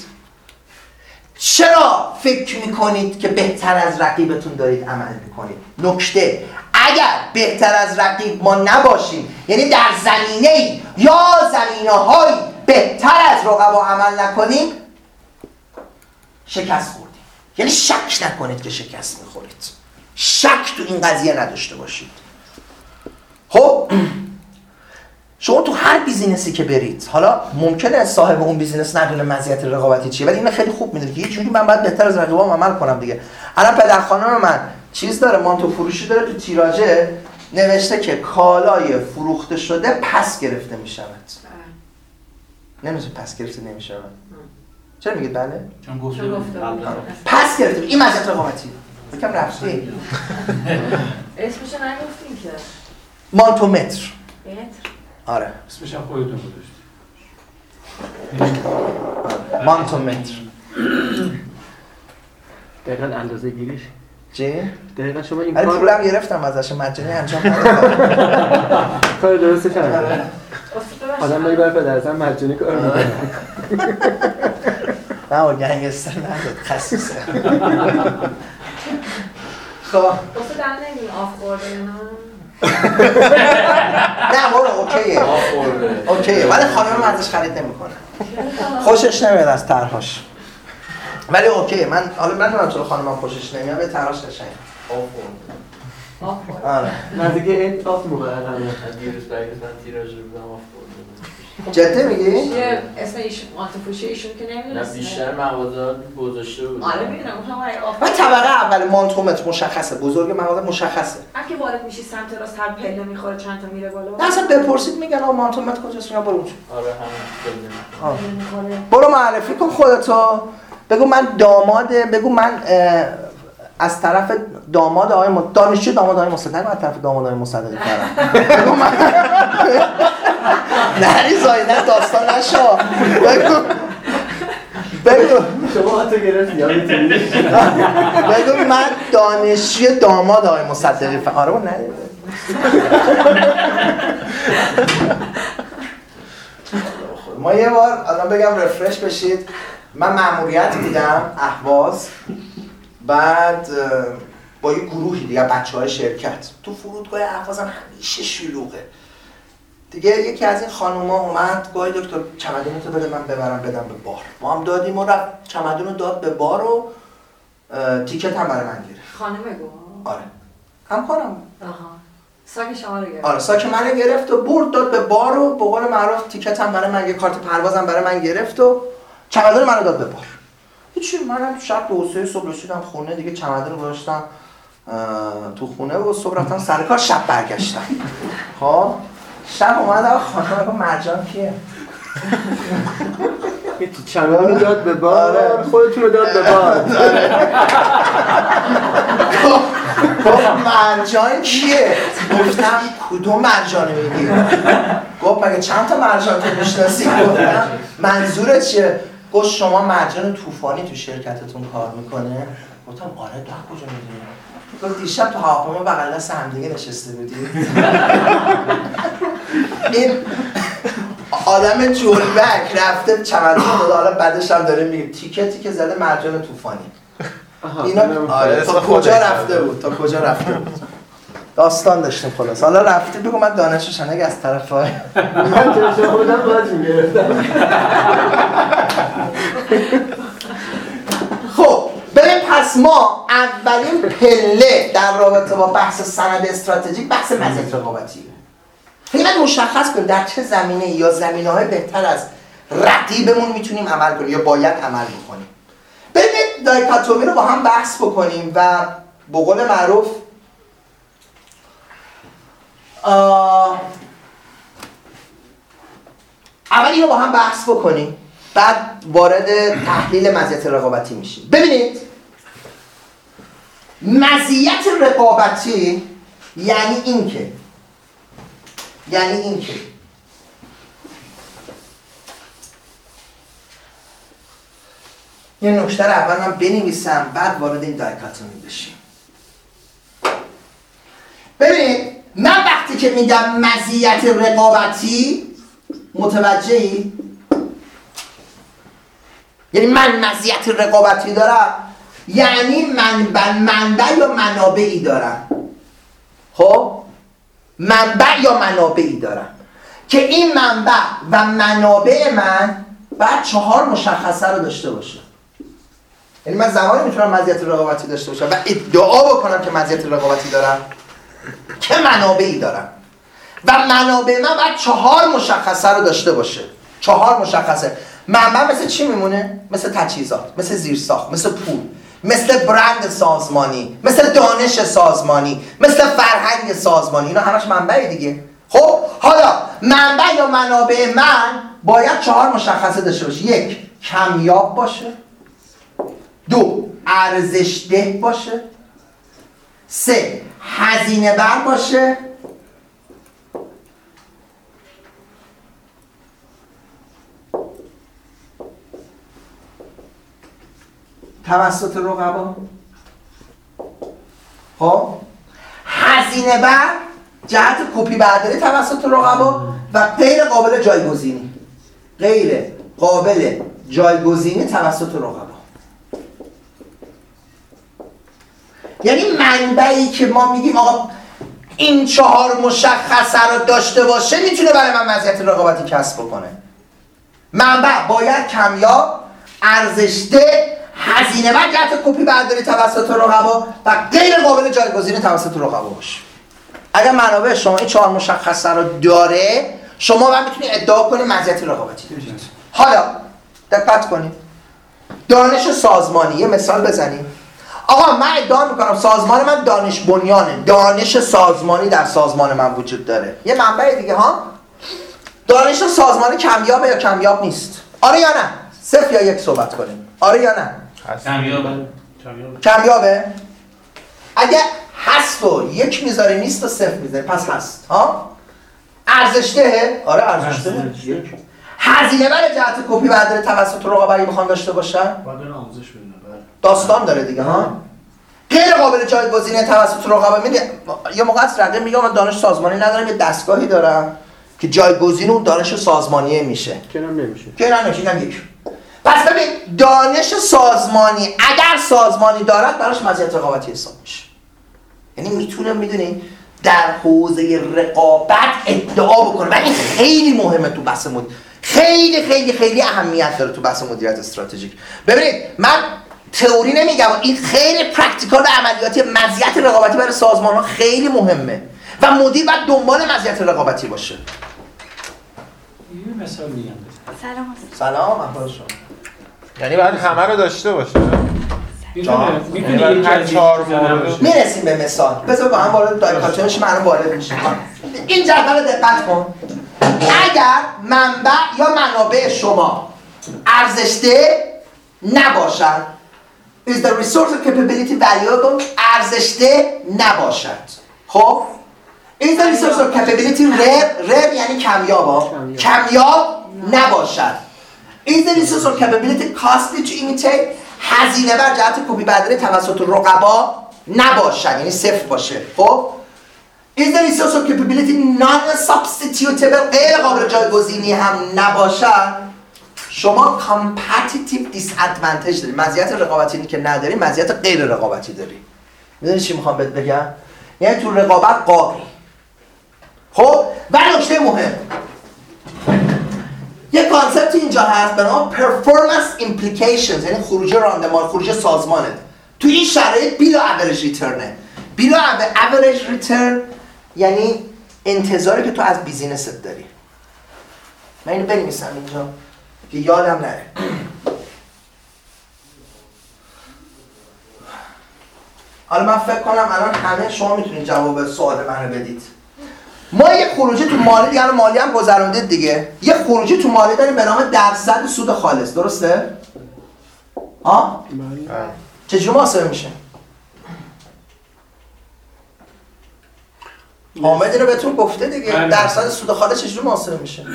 چرا فکر می‌کنید که بهتر از رقیبتون دارید عمل می‌کنید؟ نکته. اگر بهتر از رقیب ما نباشیم یعنی در زمینه ای یا زمینه های بهتر از رقبا عمل نکنیم شکست خوردیم. یعنی شک نکنید که شکست می‌خورید. شک تو این قضیه نداشته باشید. خب؟ شما تو هر business ی که برید حالا ممکنه صاحب اون business ندونه مزیت رقابتی چیه ولی اینو خیلی خوب می‌دونه که یه جوری من باید بهتر از رقیبام عمل کنم دیگه. الان پدر خانم من چیز داره مانتو فروشی داره تو تیراژه نوشته که کالای فروخته شده پس گرفته می‌شود. نمیشه پس گرفته نمی‌شود. چرا میگید بله؟ چون گفته چون قبلا. بود. پس گرفته. این مزیت رقابتی. یکم رفتی. [LAUGHS] اسمشو نگفتیم که. مانتومتر متر. آره. اسمش هم خودتون گذاشتید مانتومتر دقیقا اندازه گیریش. چی؟ دقیقا شما این کار پولم گرفتم ازش مجانی انجام [LAUGHS] کار درستش هم آره. آدم داری برای پدرزن مجانی کار می‌کنه. [LAUGHS] نه با گنگستر نداد خصیصه. [LAUGHS] خب. واسه دل نمیدون آف خورده نه؟ نه برو اوکیه. اوکیه. ولی خانم من ازش خرید نمی‌کنه. خوشش نمیاد از طرحاش. ولی اوکی من حالا من نمی‌دونم چرا خانمم خوشش نمیاد به طرحش قشنگه. آره. نزدیک این آف موقع من دیروز برگه من تیراژ رو بودم جدی میگی یه اسم ایشون آنتفوشی ایشون که نه نمی‌دونست بیشتر مغازه گذاشته بود. آره می‌دونم. و طبقه اول مانتومت مشخصه. بزرگ مغازه مشخصه. اگه وارد میشی سمت راست هر پله می‌خوره چند تا میره بالا. نه اصلا بپرسید میگن آقا مانتومت کجاست؟ میگن برو اونجا. آره. می‌خوره. برو معرفی کن خودتو. بگو من داماد بگو من از طرف داماد آقای م... دانشجو داماد آقای مصدق از طرف داماد آقای مصدقی کردم. من نری زایده داستان نشو. بگو. بگو. شما حتی گرفت. بگو من دانشجوی داماد آقای مصدقی ف... آره نری ما یه بار الان بگم رفرش بشید. من مأموریت دیدم اهواز بعد با یه گروهی دیگه بچه های شرکت. تو فرودگاه اهواز هم همیشه شلوغه. دیگه یکی از این خانوما اومد گاهی دکتر چمدونتو بده من ببرم بدم به بار. ما هم دادیم و رفت. چمدون رو داد به بار و تیکت هم برای من گرفت. خانم بگو. آره. همکارم. آها. ساک شما رو گرفت. آره ساک من گرفت و برد داد به بار و به قول معروف تیکت هم برای من کارت پروازم برای من گرفت و چمدون منو داد به بار. هیچی منم شب دو سه صبح رسیدم خونه دیگه چمدون رو گذاشتم. تو خونه و صبح رفتم سر کار شب برگشتم. خب؟ شب اومدم خانم گفت مرجان کیه؟ چمدون رو داد به بار. آره. خودتون رو داد به بار. گفت مرجان کیه؟ گفتم کدوم مرجان میگی؟ گفت مگه چند تا مرجان تو می‌شناسی؟ گفتم منظورت چیه؟ گفت شما مرجان طوفانی تو شرکتتون کار می‌کنه. گفتم آره تو کجا می‌دونی؟ گفت دیشب تو هواپیما بغل دست همدیگه نشسته بودی. این آدم جولبک رفته چمدون رو داده حالا بعدش هم داره میگه تیکتی که زده مرجان طوفانی. آها، اینا آره تا. کجا رفته بود؟ تا کجا رفته بود؟ داستان داشتیم خلاص. حالا رفته بگو من دانش شنگ از طرف های من بودم باید می‌گرفتم. [LAUGHS] پس ما اولین پله در رابطه با بحث سند استراتژیک بحث مزیت رقابتیه خیلی باید مشخص کنیم در چه زمینه یا زمینه های بهتر از رقیبمون می‌تونیم عمل کنیم یا باید عمل بکنیم. ببینید دایکاتومی رو با هم بحث بکنیم و به قول معروف اول اینو با هم بحث بکنیم بعد وارد تحلیل مزیت رقابتی میشیم. ببینید مزیت رقابتی یعنی اینکه یعنی اینکه. یه نکته اول من بنویسم بعد وارد این دایکاتومی بشیم. ببینید من وقتی که میگم مزیت رقابتی متوجهی؟ یعنی من مزیت رقابتی دارم؟ یعنی منبع منبع یا منابعی دارم. خب؟ منبع یا منابعی دارم. که این منبع و منابع من بعد چهار مشخصه رو داشته باشه یعنی من زمانی می‌تونم مزیت رقابتی داشته باشم و ادعا بکنم که مزیت رقابتی دارم. که منابعی دارم. و منابع من باید چهار مشخصه رو داشته باشه. چهار مشخصه. منبع مثل چی میمونه؟ مثل تجهیزات مثل زیرساخت مثل پول. مثل برند سازمانی مثل دانش سازمانی مثل فرهنگ سازمانی. اینا همش منبعی دیگه. خب حالا منبع یا منابع من باید چهار مشخصه داشته باشه. یک کمیاب باشه. دو ارزش ده باشه. سه هزینه بر باشه. توسط رقبا. خب؟ هزینه بر جهت کپی برداری توسط رقبا و غیر قابل جایگزینی. غیر قابل جایگزینی توسط رقبا. یعنی منبعی که ما میگیم آقا این چهار مشخصه رو داشته باشه می‌تونه برای من مزیت رقابتی کسب بکنه. منبع باید کمیاب ارزشده هزینه بر جهت کپی برداری توسط رقبا و غیر قابل جایگزین توسط رقبا باشه اگر منابع شما این چهار مشخصه رو داره شما هم می‌تونید ادعا کنید مزیت رقابتی. دارید حالا دقت کنید دانش سازمانی یه مثال بزنیم. آقا من ادعا می‌کنم سازمان من دانش بنیانه. دانش سازمانی در سازمان من وجود داره. یه منبع دیگه ها؟ دانش سازمانی کمیابه یا کمیاب نیست؟ آره یا نه؟ صفر یا یک صحبت کنیم. آره یا نه؟ کمیابه. کمیابه. اگه هست و یک می‌ذاره نیست و صفر می‌ذاره پس هست. ها؟ ارزشته. آره ارزشته. هزینه بر جهت کپی برداری توسط رقبا اگه بخوام داشته باشن آموزش ببینن بله. داستان داره دیگه ها؟ غیر قابل جایگزین توسط رقبا میده یه موقع از رقیب میگم من دانش سازمانی ندارم یه دستگاهی دارم که جایگزین اون دانش سازمانیه میشه. که نمیشه. که نمیشه یک. پس ببین دانش سازمانی اگر سازمانی دارد براش مزیت رقابتی حساب میشه. یعنی می‌تونه می‌دونی در حوزه رقابت ادعا بکنه و این خیلی مهمه تو بحث مد خیلی خیلی خیلی اهمیت داره تو بحث مدیریت استراتژیک. ببینید من تئوری نمیگم. این خیلی practical و عملیاتی مزیت رقابتی برای سازمان ها خیلی مهمه. و مدیر باید دنبال مزیت رقابتی باشه. یه مثال میگم. سلام. سلام احوال شما. یعنی باید همه رو داشته باشه. می‌رسیم به مثال. بذار با هم وارد دایکاتونش من وارد میشیم. این جدول رو دقت کن. اگر منبع یا منابع شما ارزشده نباشد is the resource or capability valuable ارزشده نباشد. خب؟ is the resource or capability rare rare یعنی. کمیاب. کمیاب نباشد. Is the resource or capability to imitate? هزینه بر جهت کپی برداری توسط رقبا نباشد یعنی صفر باشه. خب؟ Is the resource or capability non substitutable غیر قابل جایگزینی هم نباشد شما competitive disadvantage داری مزیت رقابتی که نداری مزیت غیر رقابتی داری می‌دونی چی می‌خوام بهت بگم؟ یعنی تو رقابت قابی خب؟ و نکته مهم یه کانسپت اینجا هست به نام performance implications یعنی خروج راندمان خروج سازمانه تو این شرایط بیلا average ریترنه بیلا average ریترن یعنی انتظاری که تو از بیزینست داری. من اینو بنویسم اینجا. که یادم نره. حالا من فکر کنم الان همه شما می‌تونید جواب سوال من رو بدید. ما یه خروجی تو مالی دیگه الان مالی هم گذروندید دیگه یه خروجی تو مالی داریم به نام درصد سود خالص درسته؟ ها؟ چجوری محاسبه میشه؟ حامد اینو بهتون گفته دیگه بله. درصد سود خالص چجوری محاسبه میشه؟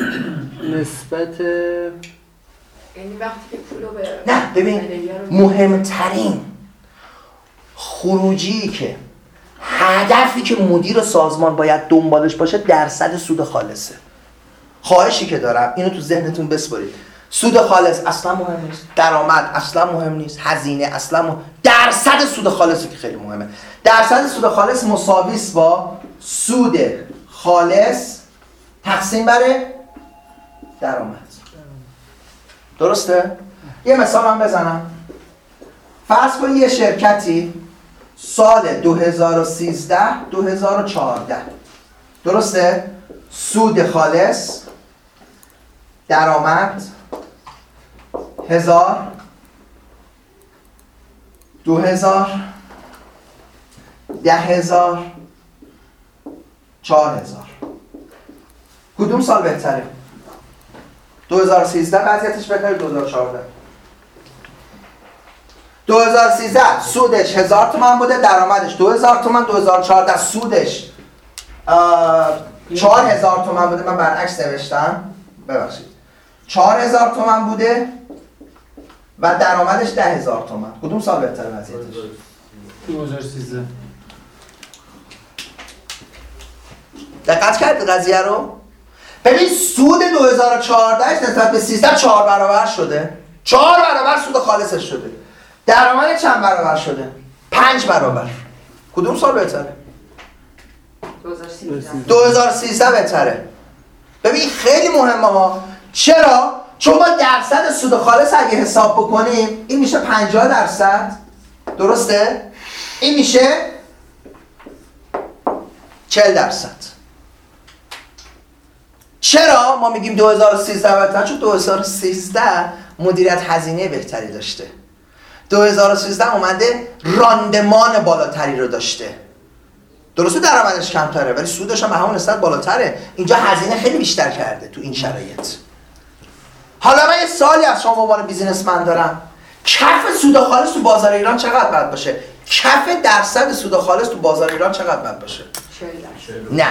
نسبت یعنی وقتی که پولو به نه ببین رو- مهمترین خروجی که هدفی که مدیر سازمان باید دنبالش باشه درصد سود خالصه. خواهشی که دارم اینو تو ذهنتون بسپارید. سود خالص اصلا مهم نیست. درآمد اصلا مهم نیست. هزینه اصلا مهم... درصد سود خالصی که خیلی مهمه. درصد سود خالص مساوی با سود خالص. تقسیم بر درآمد. درسته؟ یه مثال هم بزنم. فرض کن یه شرکتی سال 2013 2014 درسته؟ سود خالص درآمد هزار دو هزار ده هزار چهار هزار. کدوم سال بهتره؟ 2013 وضعیتش بهتره 2014 2013 سودش 1000 تومن بوده درآمدش 2000 تومن 2014 سودش اه، 4000 تومن بوده. من برعکس نوشتم. ببخشید. 4000 تومن بوده و درآمدش 10000 تومن. کدوم سال بهتره وضعیتش؟ 2013 دقت کرد قضیه رو؟ ببین سود 2014 نسبت به 13 چهار برابر شده. چهار برابر سود خالصش شده. درآمد چند برابر شده؟ پنج برابر. کدوم سال بهتره؟ 2013 2013 بهتره. ببین خیلی مهمه ها. چرا؟ چون ما درصد سود خالص اگه حساب بکنیم این میشه 50 درصد. درسته؟ این میشه 40 درصد. چرا ما میگیم 2013 بهتر چون 2013 مدیریت هزینه بهتری داشته. 2013 اومده راندمان بالاتری رو داشته. درسته درآمدش کمتره ولی سودش هم به همون نسبت بالاتره. اینجا هزینه خیلی بیشتر کرده تو این شرایط. حالا من یه سالی از شما عنوان بیزینسمن دارم. کف سود خالص تو بازار ایران چقدر باید باشه؟ کف درصد سود خالص تو بازار ایران چقدر باید باشه؟ 40 درصد نه.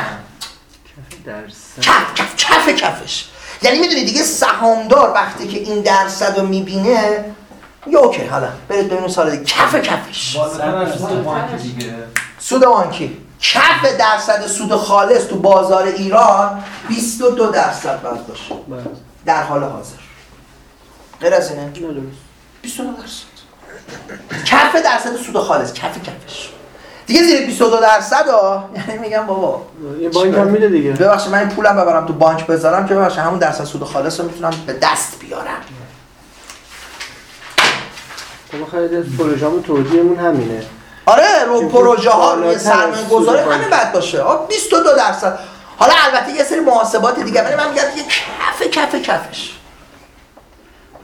درصد کف کف کف کفش. یعنی می‌دونی دیگه سهامدار وقتی که این درصد رو می‌بینه یا اوکی حالا برید ببینید سال دیگه. کف کفش. سود بانکی کف درصد سود خالص تو بازار ایران 22 درصد باید باشه. در حال حاضر. غیر از اینه؟ نه درست. 22 درصد. کف درصد سود خالص کف کفش. دیگه زیر 22 درصد ها یعنی میگم بابا. یه بانک هم میده دیگه. ببخشید من این پولم ببرم تو بانک بذارم که ببخشید همون درصد سود خالص رو می‌تونم به دست بیارم. ما خیلی پروژه‌مون توجیهمون همینه. آره رو پروژه ها روی سرمایه گذاری همین باید باشه. آه، 22 درصد. حالا البته یه سری محاسبات دیگه ولی من میگم یه کف کف کفش.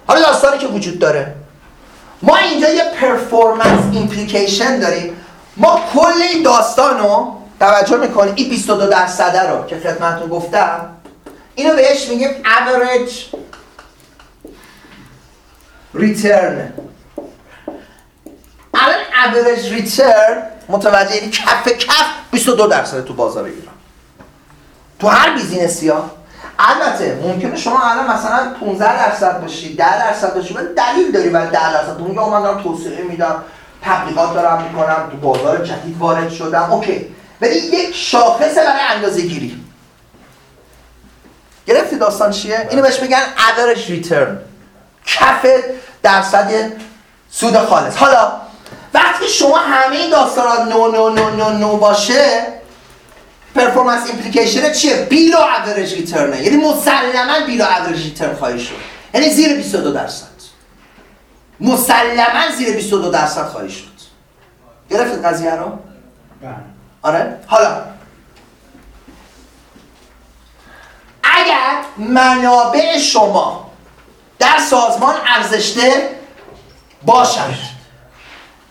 حالا داستانی که وجود داره. ما اینجا یه performance implication داریم. ما کل این داستان رو توجه می‌کنیم این 22 درصده رو که خدمتتون گفتم. اینو بهش میگیم average return. Average return متوجه یعنی کف کف 22 درصد تو بازار ایران. تو هر بیزینسی ها. البته ممکنه شما الان مثلا 15 درصد باشی 10 درصد باشی ولی دلیل داری برای 10 درصد. تو میگه من دارم توسعه میدم تبلیغات دارم می‌کنم تو بازار جدید وارد شدم. OK. ولی یک شاخصه برای اندازه گیری گرفتی داستان چیه؟ اینو بهش میگن average return. کف درصد سود خالص. حالا وقتی شما همه این داستانات no no no no no باشه performance implication چیه؟ below average return ه یعنی مسلما below average return خواهی شد. یعنی زیر 22 درصد. مسلما زیر 22 درصد خواهی شد. گرفتید قضیه رو؟ آره. حالا. اگر منابع شما در سازمان ارزشته باشند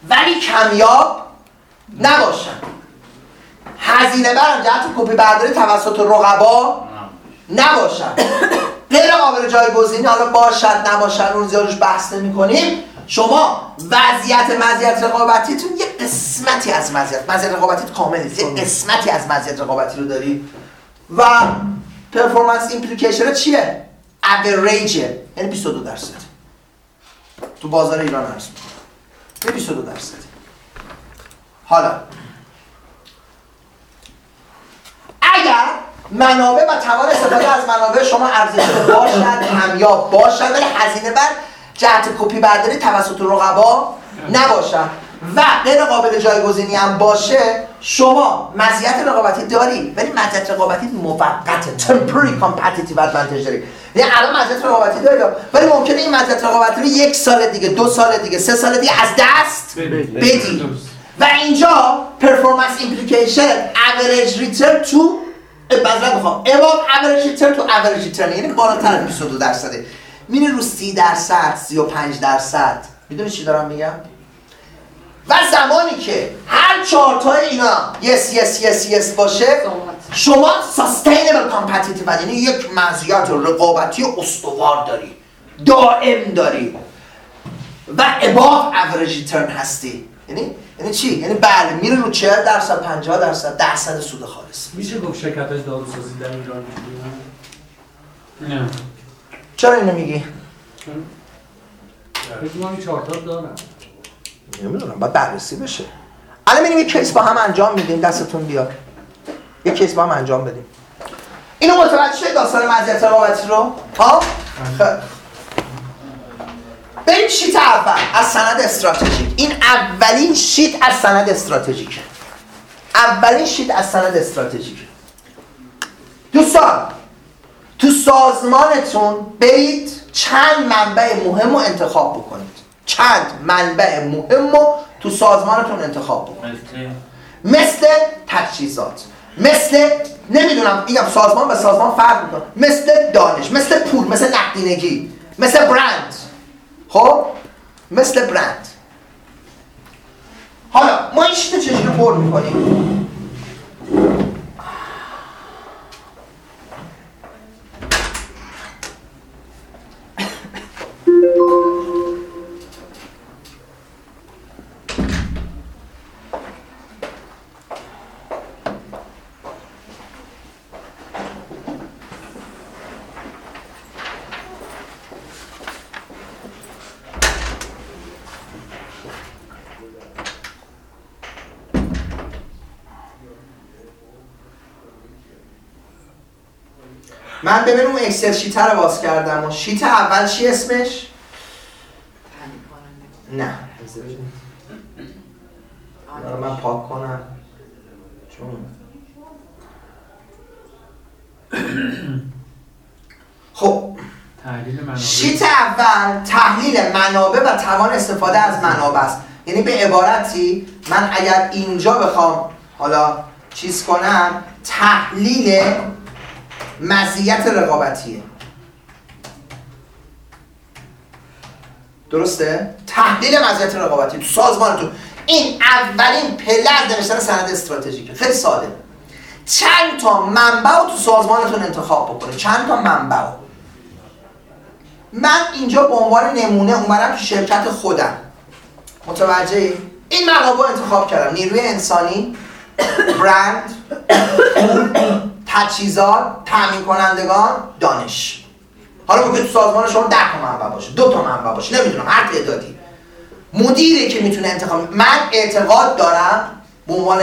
ولی کمیاب نباشند هزینه برم جهت کپی برداری توسط رقبا نباشند غیر قابل جایگزینی حالا باشد نباشد اون زیاد روش بحث نمی کنیم شما وضعیت مزیت رقابتیتون یه قسمتی از مزیت مزیت رقابتیت کامل نیست. یه قسمتی از مزیت رقابتی رو داری و performance implication چیه؟ اوریجه یعنی 22 درصد. تو بازار ایران هست یه 22 درصد حالا اگر منابع و توان استفاده از منابع شما ارزش باشد کمیاب باشد ولی هزینه بر جهت کپی برداری توسط رقبا نباشد. و غیر قابل جایگزینی هم باشه شما مزیت رقابتی داری ولی مزیت رقابتی موقته temporary competitive advantage. داری یعنی الان مزیت رقابتی داری. ولی ممکنه این مزیت رقابتی رو یک سال دیگه دو سال دیگه سه سال دیگه از دست بدی. و اینجا performance implication average return to بعضی می‌خوام. above average return to average return. یعنی بالاتر از 22 درصده. میره رو 30 درصد 35 درصد. می‌دونی چی دارم میگم؟ و زمانی که هر چهارتای اینا yes yes yes yes باشه شما sustainable competitive یعنی یک مزیت رقابتی استوار داری دائم داری و above average return هستی. یعنی یعنی چی؟ یعنی بله میره رو 40 درصد 50 درصد درصد سود خالص. میشه گفت شرکت های داروسازی در ایران؟ نه. چرا اینو میگی؟ فکر کنم رو دارن نمی‌دونم باید بررسی بشه. الان میریم یک کیس با هم انجام میدیم دستتون بیاد. یک کیس با هم انجام بدیم. اینو متوجه شدید داستان مزیت رقابتی رو؟ ها خیلی. بریم شیت اول. از سند استراتژیک. این اولین شیت از سند استراتژیک. اولین شیت از سند استراتژیک. دوستان تو سازمانتون برید چند منبع مهم رو انتخاب بکنید. چند منبع مهم رو تو سازمانتون انتخاب بکنید مثل تجهیزات مثل نمی‌دونم میگم سازمان به سازمان فرق می‌کنه. مثل دانش مثل پول مثل نقدینگی مثل برند. خب؟ مثل برند. حالا ما این شیت چجوری پر می‌کنیم؟ من ببین اون اکسل شیت رو باز کردم و شیت اول چی اسمش؟ نه. حالا من پاک کنم. چون خب تحلیل منابع. شیت اول تحلیل منابع و توان استفاده از منابع است. یعنی به عبارتی من اگر اینجا بخوام حالا چیز کنم تحلیل مزیت رقابتیه. درسته؟ تحلیل مزیت رقابتی تو سازمانتون این اولین پله از نوشتن سند استراتژیکه. خیلی ساده. چند تا منبع رو تو سازمانتون انتخاب بکنه؟ چند تا منبع؟ من اینجا به عنوان نمونه اومدم تو شرکت خودم. متوجه این منابع انتخاب کردم. نیروی انسانی [COUGHS] برند تجهیزات تامین کنندگان دانش. حالا ممکن تو سازمان شما ده تا منبع باشه دو تا منبع باشه نمی‌دونم هر تعدادی. مدیری که می‌تونه انتخاب من اعتقاد دارم به عنوان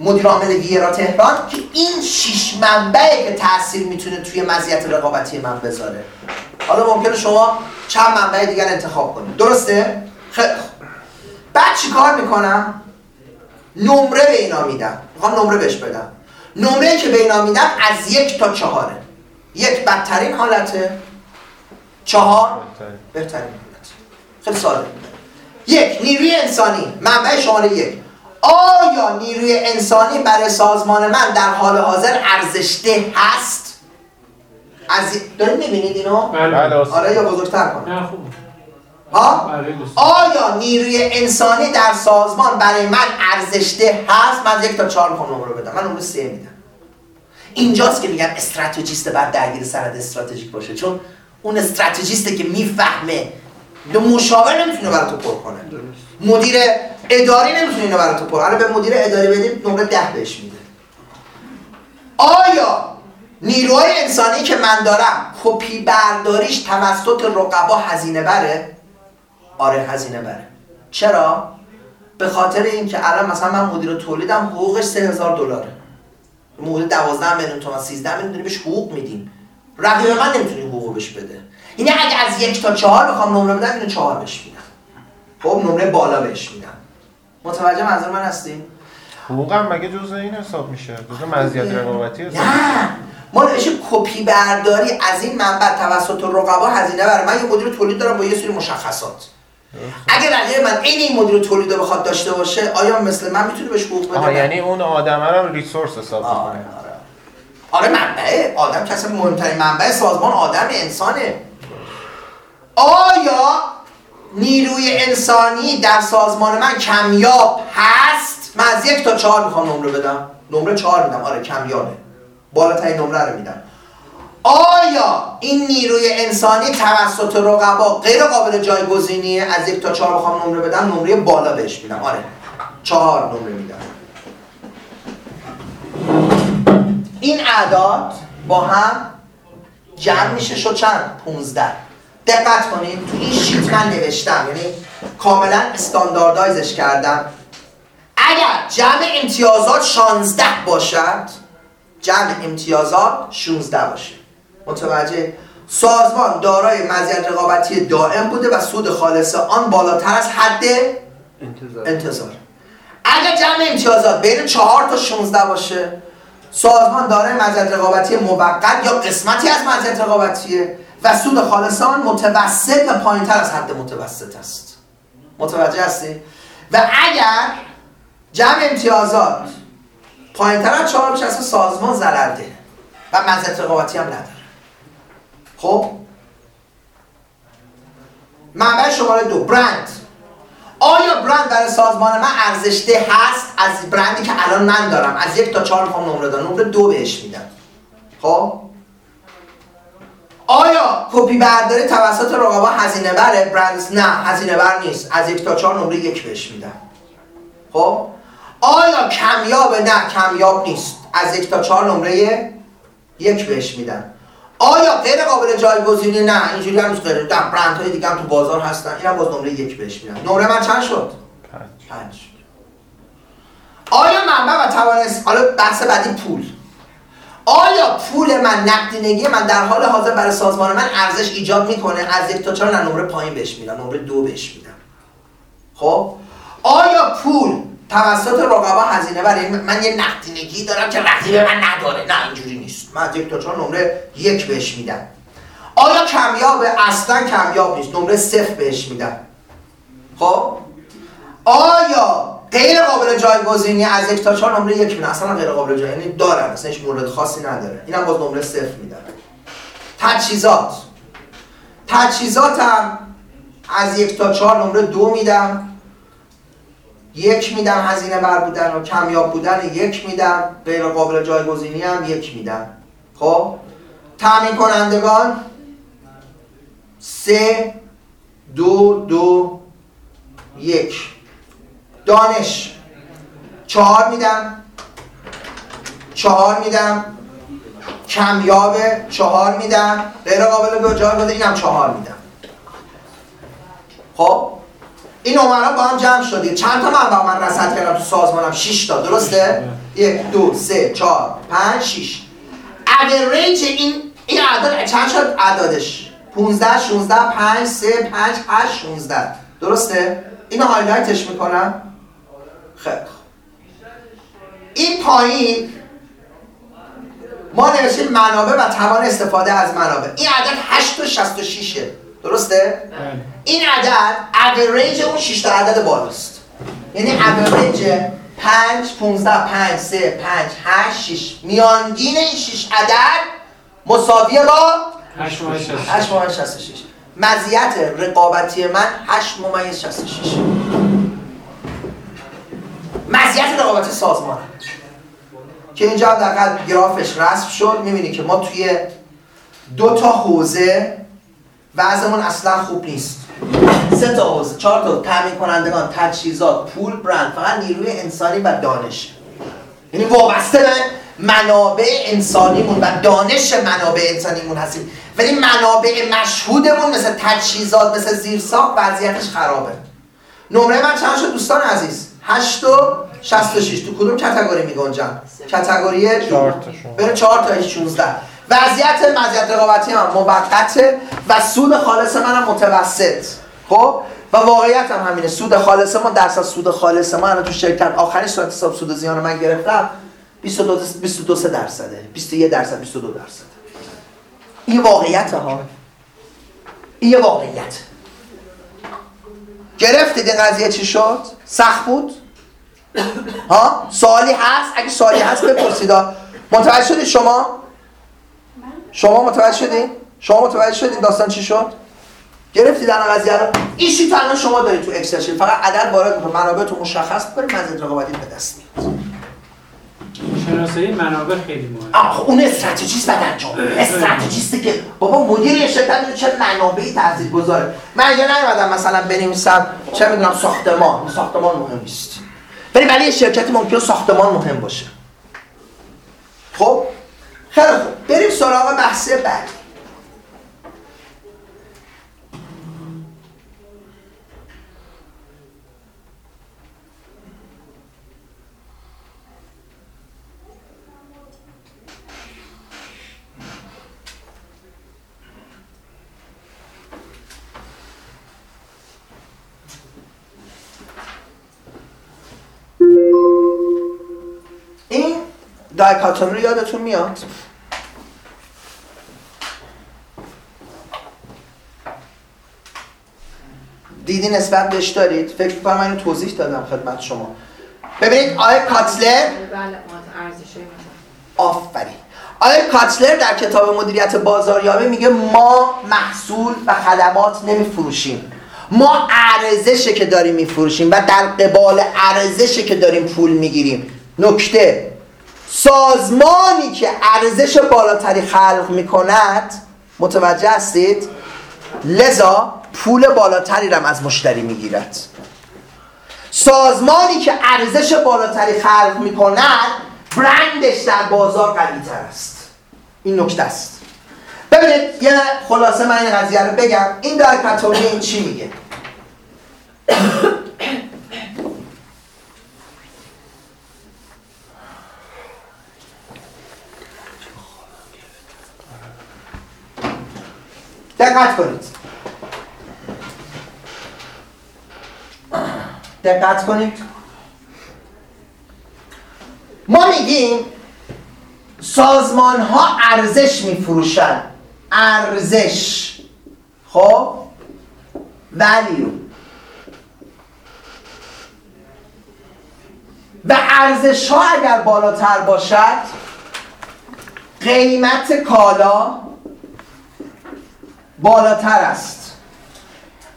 مدیر عامل ویرا تهران که این شش منبعی که تاثیر می‌تونه توی مزیت رقابتی من بذاره. حالا ممکنه شما چند منبع دیگر انتخاب کنید. درسته؟ خیلی. بعد چیکار می‌کنم؟ نمره به اینا میدم. می‌خوام نمره بهش بدم. نمره که به اینا میدم از یک تا چهاره. یک بدترین حالته چهار بهترین. حالت. خیلی ساده یک نیروی انسانی. منبع شماره یک. آیا نیروی انسانی برای سازمان من در حال حاضر ارزشده هست؟ از دارید می‌بینید اینو؟ بله. بله. آره یا بزرگتر کنم. نه خوب ها؟ بله آیا نیروی انسانی در سازمان برای من ارزشده هست؟ من یک تا چهار می‌خوام نمره بدم. من نمره سه میدم. اینجاست که میگن استراتژیست بعد درگیر سند استراتژیک باشه. چون اون استراتژیسته که می‌فهمه دو مشاور نمی‌تونه برای تو پر کنه. مدیر اداری نمی‌تونه اینو برای تو پر حالا به مدیر اداری بدیم نمره ده بهش میده. آیا نیروهای انسانی که من دارم کپی برداریش توسط رقبا هزینه بره؟ آره هزینه بره. چرا؟ به خاطر اینکه الان مثلا من مدیر تولیدم حقوقش 3000 دلاره. موقع 12 میلیون تومان 13 میلیون داریم بهش حقوق میدیم. رقیب من نمی‌تونه حقوق بهش بده. یعنی اگه از یک تا چهار بخوام نمره بدم اینو چهار بهش میدم. خب نمره بالا بهش میدم. متوجه منظور من هستیم حقوقم مگه جزء این حساب میشه؟ جزء مزیت رقابتی نه. ما نوشته کپی برداری از این منبع توسط رقبا هزینه بره من یه مدیر تولید دارم با یه سری مشخصات. اگه رقیب من عین این مدیر تولید بخواد داشته باشه آیا مثل من می‌تونه بهش حقوق بده. یعنی اون آدمه رو ریسورس حساب آره می‌کنه. آره. آره منبع. آدم که اصلا مهمترین منبع سازمان آدم انسانه. آیا نیروی انسانی در سازمان من کمیاب هست؟ من از یک تا چهار می‌خوام نمره بدم. نمره چهار میدم. آره کمیابه. بالاترین نمره رو میدم. آیا این نیروی انسانی توسط رقبا غیر قابل جایگزینیه از یک تا چهار بخوام نمره بدم نمره بالا بهش میدم. آره. چهار نمره میدم. این اعداد با هم جمع میشه شد چند؟ 15 دقت کنید تو این شیت من نوشتم یعنی کاملا استانداردایزش کردم. اگر جمع امتیازات 16 باشد جمع امتیازات 16 باشه. متوجه. سازمان دارای مزیت رقابتی دائم بوده و سود خالص آن بالاتر از حد انتظار. انتظار. اگر جمع امتیازات بین 4 تا 16 باشه سازمان دارای مزیت رقابتی موقت یا قسمتی از مزیت رقابتیه و سود خالصان متوسط و پایینتر از حد متوسط است. متوجه هستی؟ و اگر جمع امتیازات پایینتر از 4 باشه سازمان ضرر ده و مزیت رقابتی هم نداره. خب؟ منبع شماره دو برند آیا برند برای سازمان من ارزش ده هست؟ از برندی که الان من دارم. از یک تا چهار می‌خوام نمره دارم. نمره دو بهش میدم. خب؟ آیا کپی برداری توسط رقبا هزینه بره؟ برند نه هزینه بر نیست. از یک تا چهار نمره یک بهش میدم. خب؟ آیا کمیابه نه کمیاب نیست. از یک تا چهار نمره یک بهش میدم. آیا غیر قابل جایگزینی؟ نه اینجوری هم نیست. غیر در برند های دیگه هم تو بازار هستن. اینم باز نمره یک بهش میدم نمره من چند شد؟ پنج. آیا منبع و توانست حالا بحث بعدی پول. آیا پول من نقدینگی من در حال حاضر برای سازمان من ارزش ایجاد می‌کنه؟ از یک تا چهار نه نمره پایین بهش میدم نمره دو بهش میدم خب؟ آیا پول توسط رقبا هزینه برای من یه نقدینگی دارم که رقیب من نداره. نه اینجوری نیست. من از یک تا چهار نمره یک بهش میدم. آیا کمیابه اصلا کمیاب نیست؟ نمره صفر بهش میدم. خب؟ آیا غیر قابل جایگزینی از یک تا چهار نمره یک میدن؟ اصلا غیر قابل جایگزینی یعنی دارن. اصلا هیچ مورد خاصی نداره. اینم باز نمره صفر میدن تجهیزات. تجهیزاتم از یک تا چهار نمره دو میدم. یک میدم هزینه بر بودن و کمیاب بودن یک میدم. غیر قابل جایگزینی هم یک میدم. خب؟ تامین کنندگان؟ سه دو دو یک. دانش. چهار میدم. چهار میدم. کمیابه چهار میدم. غیر قابل به جای بوده اینم چهار میدم. خب؟ این نمره با هم جمع شدید چند تا منبع من رصد کردم تو سازمانم؟ 6 تا. درسته؟ یک دو سه چهار پنج شیش اوریج این این اعداد چند شد اعدادش؟ 15 16 5 3 5 8 16 درسته؟ اینو highlight ش می‌کنم. خیلی خوب. این پایین ما نوشتیم منابع و توان استفاده از منابع. این عدد 8 و 66 درسته؟ بله. این عدد اوریج اون 6 تا عدد بالاست یعنی اوریج 5 15 5 3 5 8 6 میانگین این 6 عدد مساویه با هشت ماه شست. 8 ممیز 66 مزیت رقابتی من 8 ممیز 66 مزیت رقابتی سازمان که اینجا هم دقیقا گرافش رسم شد می‌بینی که ما توی دو تا حوزه وضعمون اصلا خوب نیست. سه تا حوزه چهار تا تامین کنندگان تجهیزات پول برند فقط نیروی انسانی و دانش. یعنی وابسته به منابع انسانیمون و دانش منابع انسانیمون هستیم. ولی منابع مشهودمون مثل تجهیزات مثل زیرساخت وضعیتش خرابه. نمره من چند شد دوستان عزیز؟ 8 و 66 تو کدوم کتگوری می گنجم کتگوری دو چهار تا شما. بره 4 تا 16 وضعیت مزیت رقابتی هم موقته و سود خالص منم متوسط. خب؟ و واقعیت هم همینه. سود خالص ما درصد سود خالص ما الان تو شرکت آخرین صورت حساب سود زیان من گرفتم 22 22 سه درصده. 21 درصد 22 درصد. این واقعیت ها. این واقعیت. گرفتید این قضیه چی شد؟ سخت بود؟ ها؟ سوالی هست؟ اگه سوالی هست بپرسید. متوجه شدید شما؟ شما متوجه شدید شما متوجه شدید داستان چی شد؟ گرفتید الان قضیه رو؟ این شیت الان شما دارید تو اکسل فقط عدد وارد می‌کنید منابعتون مشخص کنید مزیت رقابتی به دست میاد. شناسایی منابع خیلی مهمه. آه خب اون استراتژیست بعد انجام. بده. استراتژیسته که بابا مدیر شرکت چه منابعی تاثیر گذاره. من اینجا نیومدم مثلا بنویسم چه می‌دونم ساختمان. ساختمان مهم نیست. ولی برای شرکتی ممکنه ساختمان مهم باشه. خب؟ خیلی خوب. بریم سراغ بحث بعدی. دایکاتومی رو یادتون میاد؟ دیدی نسبت بهش دارید؟ فکر می‌کنم من توضیح دادم خدمت شما. ببینید آقای کاتلر بله آفرین. آقای کاتلر در کتاب مدیریت بازاریابی میگه ما محصول و خدمات نمیفروشیم. ما ارزشه که داریم میفروشیم و در قبال ارزشه که داریم پول می‌گیریم. نکته سازمانی که ارزش بالاتری خلق می‌کند متوجه هستید؟ لذا پول بالاتری رم از مشتری می‌گیرد. سازمانی که ارزش بالاتری خلق می‌کند برندش در بازار قوی تر است. این نکته است. ببینید یه خلاصه من این قضیه رو بگم. این دایکاتومی این چی میگه؟ دقت کنید دقت کنید ما میگیم سازمان ها ارزش میفروشن ارزش خب value. و ارزش ها اگر بالاتر باشد قیمت کالا بالاتر است.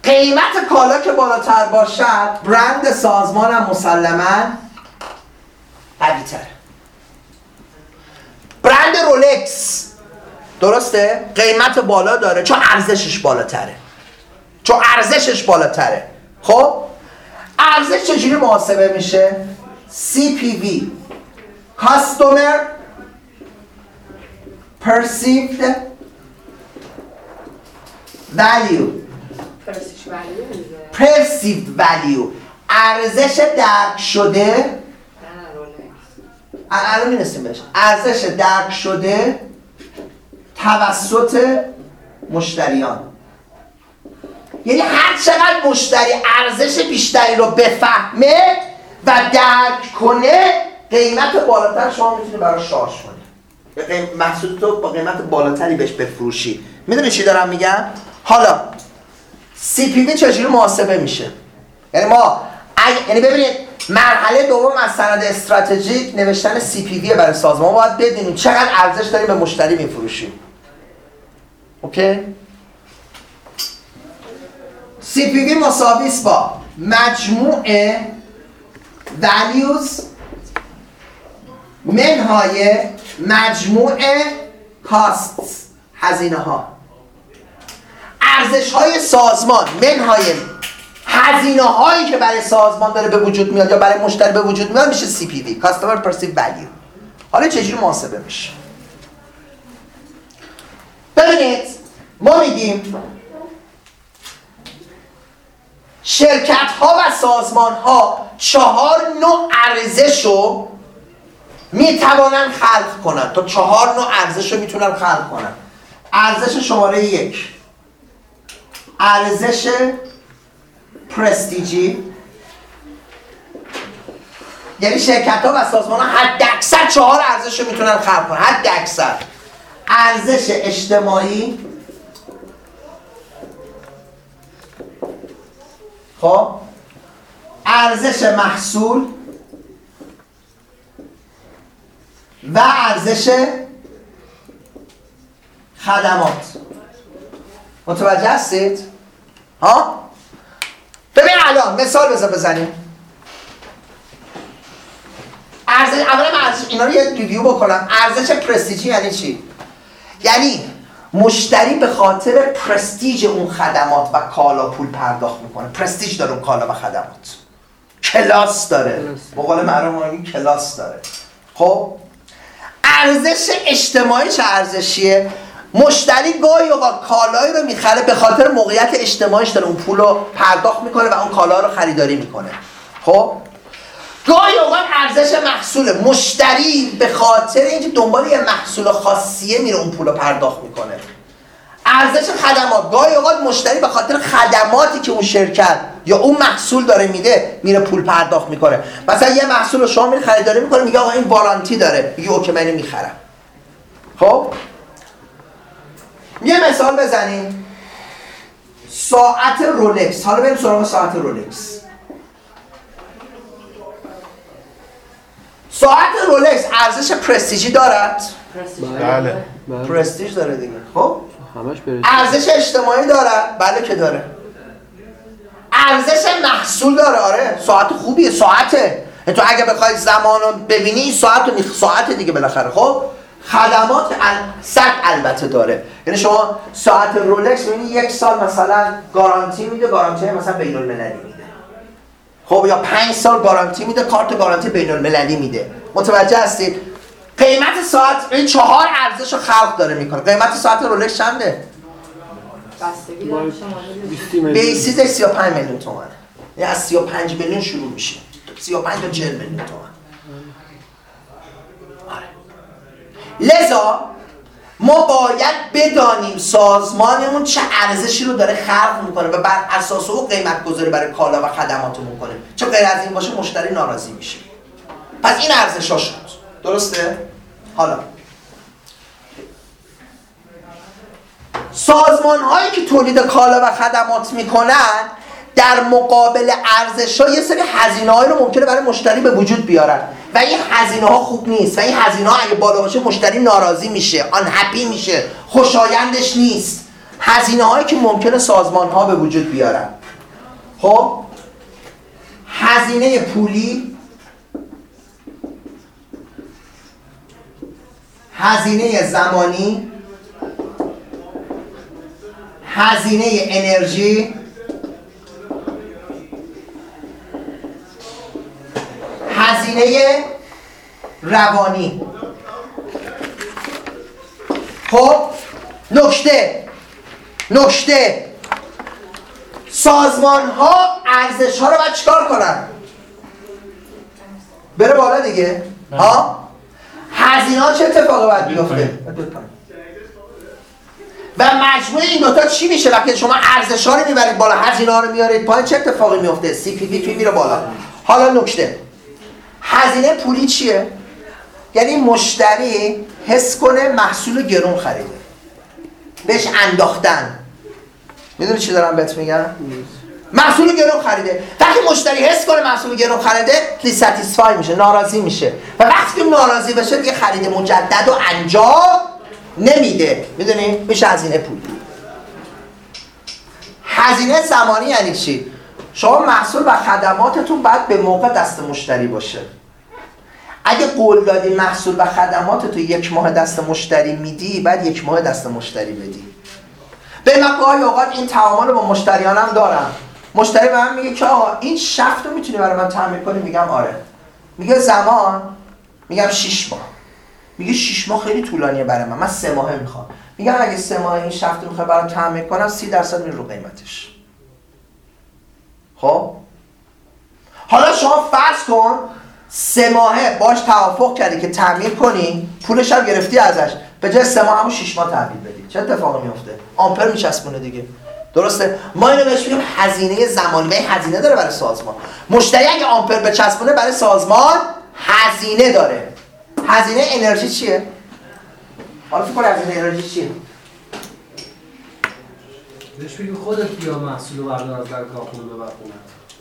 قیمت کالا که بالاتر باشد برند سازمان هم مسلما برند رولکس. درسته؟ قیمت بالا داره چون ارزشش بالاتره. چون ارزشش بالاتره. خب؟ ارزش چجوری محاسبه میشه؟ CPV Customer Perceived Value. Perceived Value. ارزش درک شده. الان می‌رسیم بهش. ارزش درک شده توسط مشتریان. یعنی هر چقدر مشتری ارزش بیشتری رو بفهمه و درک کنه قیمت بالاتر شما می‌تونی برای شارژ کنی. محصول تو با قیمت بالاتری بهش بفروشی. می‌دونی چی دارم میگم؟ حالا CPV چجوری محاسبه میشه؟ یعنی ما اگه- یعنی ببینید مرحله دوم از سند استراتژیک نوشتن CPV برای سازمان. ما باید بدونیم چقدر ارزش داریم به مشتری میفروشیم. اوکی؟ CPV مساوی است با مجموع values منهای مجموع costs هزینه ها ارزش های سازمان منهای هزینه هایی که برای سازمان داره به وجود میاد یا برای مشتری به وجود میاد میشه CPV Customer Perceived Value. حالا چجوری محاسبه میشه ببینید ما میگیم شرکت ها و سازمان ها چهار نوع ارزش رو می‌توانن خلق کنن. تا چهار نوع ارزش رو می‌تونن خلق کنن. ارزش شماره یک. ارزش پرستیجی. یعنی شرکت ها و سازمان ها حد اکثر چهار ارزش رو می‌تونن خلق کنن. حد اکثر ارزش اجتماعی. خب. ارزش محصول. و ارزش خدمات. متوجه هستید؟ ها؟ ببین الان مثال بذار بزنیم ارزش اولا من ارزش اینا رو یه review بکنم ارزش پرستیجی یعنی چی؟ یعنی مشتری به خاطر پرستیج اون خدمات و کالا پول پرداخت می‌کنه پرستیج داره اون کالا و خدمات کلاس داره کلاس. به قول معروف کلاس داره خب ارزش اجتماعی چه ارزشیه مشتری گاهی اوقات کالایی رو می‌خره به خاطر موقعیت اجتماعیش داره. اون پول رو پرداخت می‌کنه و اون کالا رو خریداری می‌کنه. خب؟ گاهی اوقات ارزش محصول مشتری به خاطر اینکه دنبال یه محصول خاصیه میره اون پول رو پرداخت می‌کنه. ارزش خدمات. گاهی اوقات مشتری به خاطر خدمات خدماتی که اون شرکت یا اون محصول داره میده میره پول پرداخت می‌کنه. مثلا یه محصول رو شما میری خریداری می‌کنه میگه آقا این وارانتی داره. میگه اوکی من می‌خرم. خب؟ یه مثال بزنیم. ساعت رولکس. حالا بریم سراغ ساعت رولکس. ساعت رولکس ارزش پرستیجی دارد؟ بله. بله. پرستیج داره دیگه. خب؟ ارزش اجتماعی دارد؟ بله که داره. ارزش محصول داره. آره. ساعت خوبیه. ساعته. تو اگه بخوای زمان رو ببینی ساعت رو میخ... ساعت دیگه بالاخره. خب؟ خدمات ال... صد البته داره. یعنی شما ساعت رولکس می‌بینی یک سال مثلا گارانتی میده گارانتی مثلا بین المللی میده. خب یا پنج سال گارانتی میده کارت گارانتی بین المللی میده. متوجه هستید قیمت ساعت این چهار ارزش رو خلق داره می‌کنه. قیمت ساعت رولکس چنده؟ بستگی داره شما. 20 میلیون. بیسیزش 35 میلیون تومنه. یعنی از 35 میلیون شروع میشه. 35 تا 40 میلیون تومن آره. لذا ما باید بدانیم سازمانمون چه ارزشی رو داره خلق می‌کنه و بر اساس او قیمت گذاری برای کالا و خدماتمون کنه. چون غیر از این باشه مشتری ناراضی میشه. پس این ارزش ها شد. درسته؟ حالا. سازمان هایی که تولید کالا و خدمات می‌کنن در مقابل ارزش ها یه سری هزینه رو ممکنه برای مشتری به وجود بیارن. و این هزینه ها خوب نیست. و این هزینه ها اگه بالا باشه مشتری ناراضی میشه آن هپی میشه خوشایندش نیست. هزینه هایی که ممکنه سازمان ها به وجود بیارن. خب؟ هزینه پولی هزینه زمانی هزینه انرژی. هزینه روانی. خب نکته نکته. سازمان ها ارزش ها رو باید چیکار کنن؟ بره بالا دیگه. ها؟ هزینه ها چه اتفاقی باید بیفته؟ و مجموع این دوتا چی میشه وقتی شما ارزش ها رو می‌برید بالا هزینه ها رو میارید پایین چه اتفاقی میفته سی پی پی میره بالا. حالا نکته. هزینه پولی چیه؟ یعنی مشتری حس کنه محصول گرون خریده. بهش انداختن. می‌دونی چی دارم بهت میگم؟ محصول گرون خریده. وقتی مشتری حس کنه محصول گرون خریده دیساتیسفای میشه ناراضی میشه. و وقتی ناراضی بشه دیگه خرید مجدد و انجام نمیده. می‌دونی؟ میشه هزینه پولی هزینه زمانی یعنی چی؟ شما محصول و خدماتتون باید به موقع دست مشتری باشه. اگه قول دادی محصول و خدماتتو یک ماه دست مشتری میدی بعد یک ماه دست مشتری بدی. به گاهی اوقات این تعامل رو با مشتریانم دارم. مشتری به من میگه که آقا این شفت رو می‌تونی برای من تعمیر کنی؟ میگم آره. میگه زمان میگم 6 ماه. میگه 6 ماه خیلی طولانیه برای من. من سه ماهه می‌خوام. میگم اگه سه ماه این شفت رو می‌خوای برام تعمیر کنم 30 درصد میره رو قیمتش. خب؟ حالا شما فرض کن سه ماهه باش توافق کردی که تعمیر کنی پولش هم گرفتی ازش. به جای سه ماه همون شیش ماه تحویل بدی. چه اتفاقی میفته آمپر میچسبونه دیگه. درسته؟ ما اینو بهش میگیم هزینه زمانی این هزینه داره برای سازمان. مشتری اگه آمپر بچسبونه برای سازمان هزینه داره. هزینه انرژی چیه؟ حالا فکر کن هزینه انرژی چیه؟ بهش بگی خودت بیا محصول رو بردار از در کارخونه ببر خونه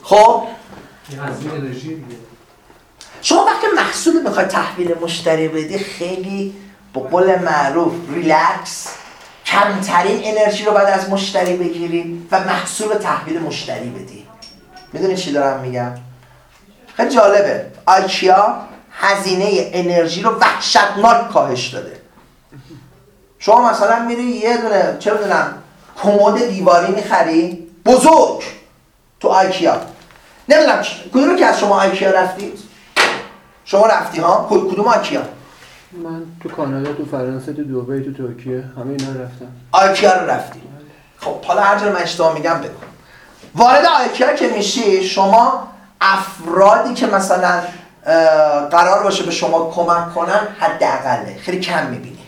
خب؟ این هزینه انرژی دیگه. شما وقتی محصول رو می‌خوای تحویل مشتری بدی خیلی به قول معروف ریلکس کمترین انرژی رو باید از مشتری بگیری و محصول رو تحویل مشتری بدی. می‌دونی چی دارم میگم؟ خیلی جالبه. آیکیا هزینه انرژی رو وحشتناک کاهش داده. شما مثلا میری یه دونه چه می‌دونم کمد دیواری می‌خری؟ بزرگ. تو آیکیا. نمی‌دونم کدوم که از شما آیکیا رفتید شما رفتی ها؟ کد- کدوم آیکیا؟ من تو کانادا تو فرانسه تو دبی تو ترکیه همه اینا رفتم. آیکیا رو رفتی. خب حالا هر جا من اشتباه میگم بگو. وارد آیکیا که میشی شما افرادی که مثلا قرار باشه به شما کمک کنن حداقله خیلی کم می‌بینی.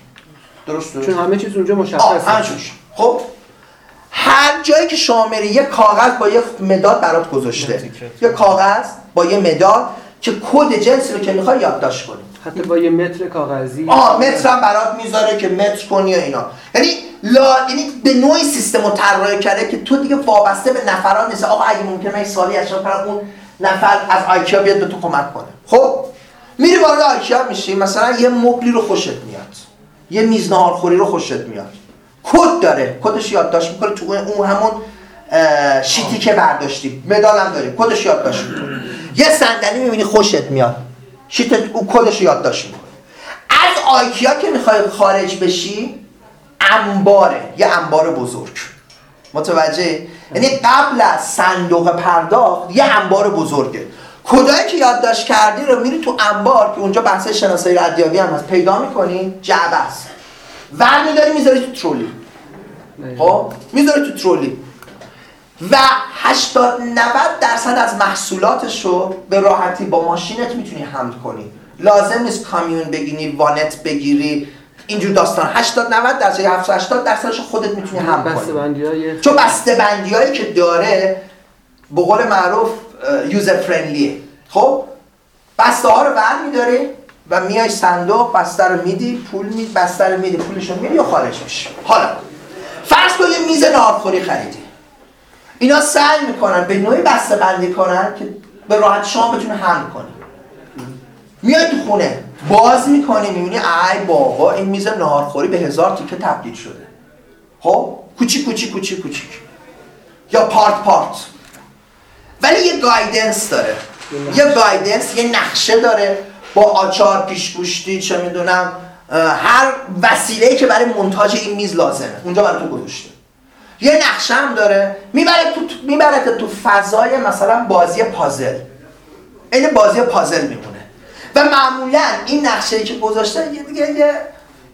درسته چون همه چیز اونجا مشخصه. خب هر جایی که شما میری یه کاغذ با یه مداد برات گذاشته. یه کاغذ با یه مداد که کد جنسی رو که می‌خوای یادداشت کنی. حتی با یه متر کاغذی. آه متر هم برات می‌ذاره که متر کنی یا اینا. یعنی لا یعنی به نوعی سیستم رو طراحی کرده که تو دیگه وابسته به نفرات نیست آقا اگه ممکنه من ازش کنم اون نفر از آیکیا بیاد به تو کمک کنه. خب؟ میری وارد آیکیا میشی مثلا یه مبلی رو خوشت میاد. یه میز ناهارخوری رو خوشت میاد. کد داره. کدش یادداشت می‌کنه تو اون همون شیتی که برداشتی مدال هم کدش یادداشت می‌کنه یه صندلی می‌بینی خوشت میاد. شیت او کدش یادداشت می‌کنه از آیکیا که می‌خوای خارج بشی انباره. یه انبار بزرگ. متوجه؟ یعنی قبل از صندوق پرداخت یه انبار بزرگه. کدایی که یادداشت کردی رو میری تو انبار که اونجا بحث شناسایی ردیابی هم هست. پیدا می‌کنی؟ جعبه است. ور میداری می‌ذاری تو ترولی. خب؟ می‌ذاری تو ترولی. و 80 90 درصد از محصولاتش رو به راحتی با ماشینت می‌تونی حمل کنی. لازم نیست کامیون بگیری وانت بگیری اینجور داستان. 80 90 درصد یا 70 80 درصدش خودت می‌تونی حمل کنی. های چون بسته بندی هایی که داره به قول معروف یوزر فرندلیه خب؟ بسته ها رو ور میداری و میای صندوق بسته رو میدی پول میدی بسته رو میدی پولش رو میدی و خارج میشی. حالا فرض کن میز ناهارخوری خریدی. اینا سعی می‌کنن به نوعی بسته بندی کنن که به راحت شما بتونه حمل کنی. میای تو خونه باز می‌کنی می‌بینی ای بابا این میز ناهارخوری به هزار تیکه تبدیل شده. خب؟ کوچیک کوچیک کوچیک کوچیک. یا پارت پارت. ولی یه گایدنس داره. یه گایدنس یه نقشه داره. با آچار پیشگوشتی چه می‌دونم هر وسیله‌ای که برای مونتاژ این میز لازمه. اونجا برای تو گذاشته. یه نقشه هم داره. می‌بره تو می‌بره تو فضای مثلا بازی پازل. این بازی پازل میمونه. و معمولا این نقشه که گذاشته یه دیگه یه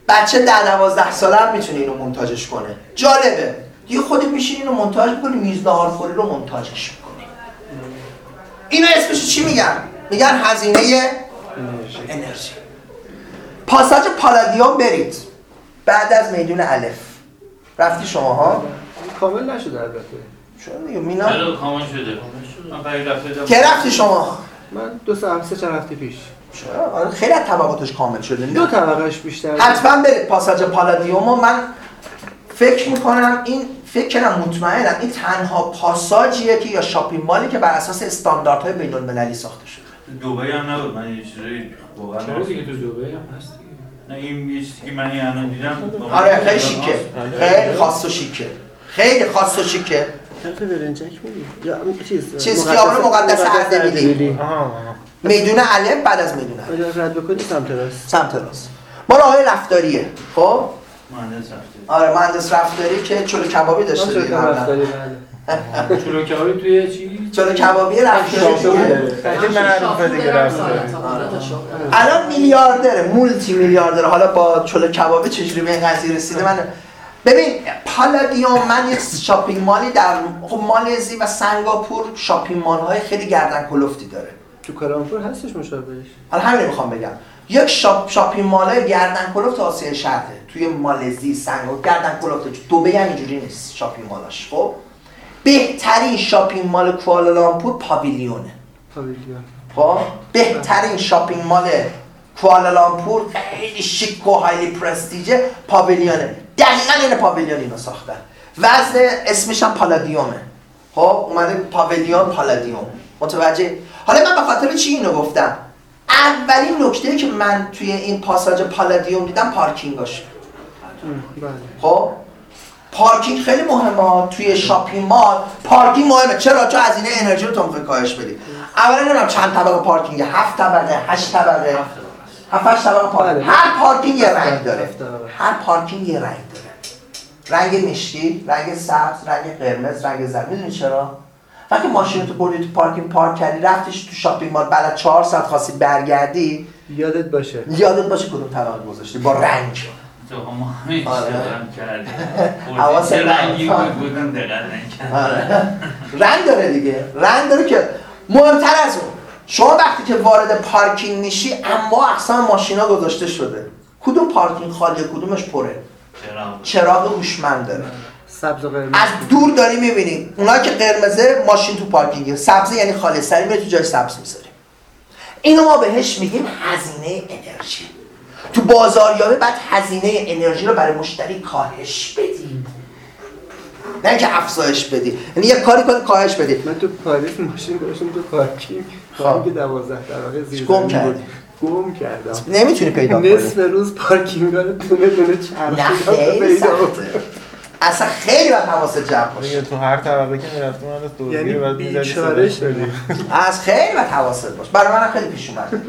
بچه در 12 ساله هم می‌تونه اینو مونتاژش کنه. جالبه. یه خودت میشین اینو مونتاژ می‌کنی میز ناهارخوری رو مونتاژش می‌کنی. اینو اسمش چی میگن؟ میگن هزینه انرژی. پاساژ پالادیوم برید. بعد از میدون الف. رفتی شما ها کامل نشده البته. چون دیگه مینا؟ کامل شده. که رفتی شما؟ من دو سه سه چند هفته پیش. چرا؟ آره خیلی از طبقاتش کامل شده. دو طبقهش بیشتر. حتما برید پاساژ پالادیوم و من فکر می‌کنم این فکر کنم مطمئنم این تنها پاساژیه که یا شاپینگ مالی که بر اساس استانداردهای بین المللی ساخته شده. دبی هم نبود. من یه چیزایی واقعا چرا دیگه تو دبی هم هست دیگه؟ نه این یه چیزی که من الان دیدم آره خیلی شیکه. خیلی خاص و شیکه. خیلی خاص و شیکه. حرف برنجک میدی یا چیز چیز خیابان مقدس اردبیلی. میدون علم بعد از میدون علم اگر رد بکنی سمت راست. سمت راست. مال آقای رفتاریه. خب؟ مهندس رفته آره مهندس رفتاری که چلو کبابی داشته دیگه قبلا. رفتاری بله. [LAUGHS] چلو کبابی توی چی؟ چلو کبابی دیگه رفتاری الان میلیاردره multi میلیاردره. حالا با چلو کبابی چجوری به این قضیه رسیده؟ من ببین پالادیوم من یه shopping mall ی در خب مالزی و سنگاپور shopping mall های خیلی گردن کلفتی داره. تو کوالالامپور هستش مشابهش؟ حالا همین می‌خوام بگم. یک shop shopping mall های گردن کلفت آسیای شرقه. توی مالزی سنگاپور گردن کلفت دبی هم اینجوری نیست shopping mall اش. خب؟ بهترین shopping mall کوالالامپور پاویلیونه. پاویلیون. خب؟ بهترین shopping mall کوالالامپور خیلی شیک و highly prestige ه پاویلیونه. دقیقا این پاویلیون اینو ساختن. وزن اسمش هم پالادیومه. خب؟ اومده پاویلیون پالادیوم. متوجه؟ حالا من به خاطر چی اینو گفتم؟ اولین نکته که من توی این پاساژ پالادیوم دیدم پارکینگاشه بله. خب؟ پارکینگ خیلی مهمه توی shopping mall. پارکینگ مهمه. چرا؟ چون هزینه انرژی رو تو می‌خوای کاهش بدی. اولا نمی‌دونم چند طبقه پارکینگ هفت طبقه هشت طبقه. هفت هشت طبقه پارکینگ بله. هر پارکینگ یه رنگ داره. هر پارکینگ یه رنگ داره. رنگ مشکی رنگ سبز رنگ قرمز رنگ زرد. می‌دونی چرا؟ وقتی ماشین تو بردی تو پارکینگ پارک کردی رفتیش تو shopping mall بعد از چهار ساعت خواستی برگردی یادت باشه. یادت باشه کدوم طبقه گذاشتی؟ با رنگ. تو ما همین آره. اشتباه کردیم دارم. رنگی بود بودم دقت نکردم آره. رنگ داره دیگه. رنگ داره که مهمتر از اون. شما وقتی که وارد پارکینگ میشی اما اقسام ماشینا گذاشته شده. کدوم پارکینگ خالیه کدومش پره؟ چرا چراغ هوشمند داره. سبز و قرمز. از دور داری می‌بینی. اونا که قرمزه ماشین تو پارکینگه. سبز یعنی خالص سری میره تو جای سبز می‌ذاریم اینو ما بهش میگیم هزینه انرژی. تو بازاریابی بعد هزینه انرژی رو برای مشتری کاهش بدی. نه اینکه افزایش بدی. یعنی یه کاری کنی کاهش بدی. من تو پاریس ماشین داشتم تو پارکینگ. خب. پارکینگ 12 طبقه زیر گم کردی؟ گم کردم. نمی‌تونی پیدا کنی. نصف روز پارکینگ رو دونه دونه کنم. اصلا خیلی باید حواست جمع باشه. تو هر طبقه که می‌رفتی من از دوربین یعنی بعد می‌زدی بیچاره شدی. از خیلی باید حواست باشه برای منم خیلی پیش اومد.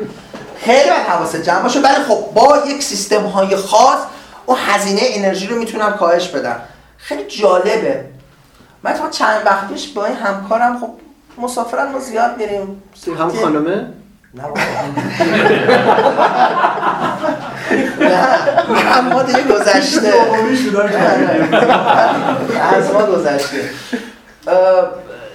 خیلی باید حواست جمع باشه. ولی خب با یک سیستم های خاص اون هزینه انرژی رو می‌تونم کاهش بدم. خیلی جالبه. من تا چند وقت پیش با این همکارم خب مسافرت ما زیاد میریم. هم خانمه؟ نه. نه. اما دیگه گذشته. از ما گذشته.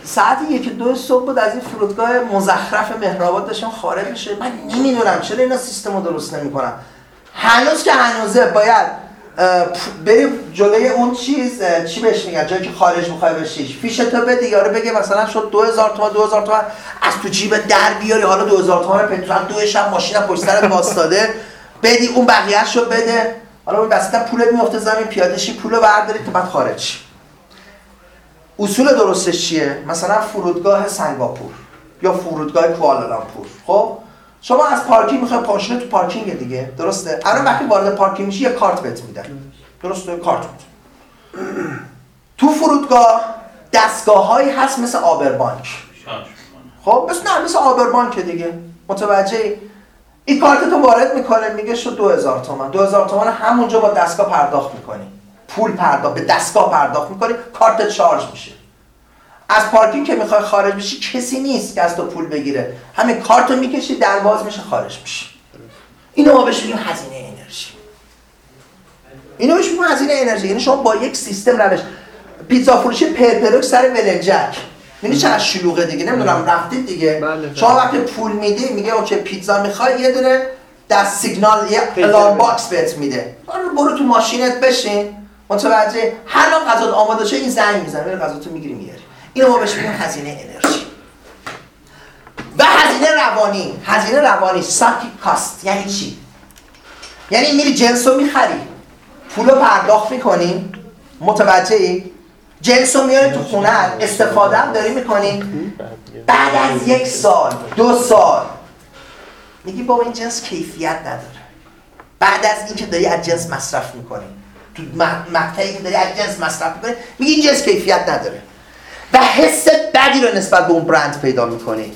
ساعت یک دو صبح بود از این فرودگاه مزخرف مهرآباد داشتم خارج میشه. من نمی‌دونم چرا اینا سیستم رو درست نمی‌کنن. هنوز که هنوزه باید بریم جلوی اون چیز چی بهش میگن؟ جایی که خارج می‌خوای بشی فیشتو بده یارو بگه مثلا شد 2000 تومان 2000 تومان. از تو جیب در بیاری حالا 2000 تومان پترول دو شب ماشین پشت سرت واسطاده. بدی اون بقیه‌شو بده. حالا اون وسط پولت میفته زمین پیاده شی پولو برداری تا بعد خارج. اصول درستش چیه؟ مثلا فرودگاه سنگاپور یا فرودگاه کوالالامپور خب؟ شما از پارکینگ می‌خوای ماشین تو پارکینگ دیگه. درسته؟ الان وقتی وارد پارکینگ میشی یه کارت بهت میدن. درسته؟ کارت میدن تو فرودگاه دستگاه هایی هست مثل آبربانک خب؟ مثل نه مثل آبربانک دیگه. متوجه این کارت تو وارد می‌کنه میگه شد 2000 تومن 2000 تومن همونجا با دستگاه پرداخت می‌کنی. پول پرداخت به دستگاه پرداخت می‌کنی کارت شارژ میشه. از پارکینگ که می‌خوای خارج بشی کسی نیست که از تو پول بگیره. همین کارت رو می‌کشی در باز میشه خارج میشه اینو ما بهش میگیم هزینه انرژی. اینو بهش میگیم هزینه انرژی. یعنی شما با یک سیستم روش پیتزا فروشی پرپروک سر ولنجک. می‌بینی چقدر شلوغه دیگه؟ نمی‌دونم رفتید دیگه. بله. شما وقتی پول میدی میگه OK پیتزا می‌خوای یه دونه دست سیگنال یه آلارم. box بهت میده. آره برو تو ماشینت بشین. متوجه هر وقت غذا آماده شه این زنگ می‌زنه. میره غذاتو می‌گیری میاری اینو ما بهش میگیم هزینه انرژی. و هزینه روانی. هزینه روانی. psychic cost. یعنی چی؟ یعنی میری جنس رو می‌خری. پول رو پرداخت می‌کنی. متوجه ای جنس رو میاری تو خونه. استفاده هم داری می‌کنی. بعد از یک سال دو سال. میگی بابا این جنس کیفیت نداره. بعد از اینکه داری از جنس مصرف می‌کنی. تو مقطعی که داری از جنس مصرف می‌کنی میگی این جنس کیفیت نداره. و حس بدی رو نسبت به اون برند پیدا می‌کنی.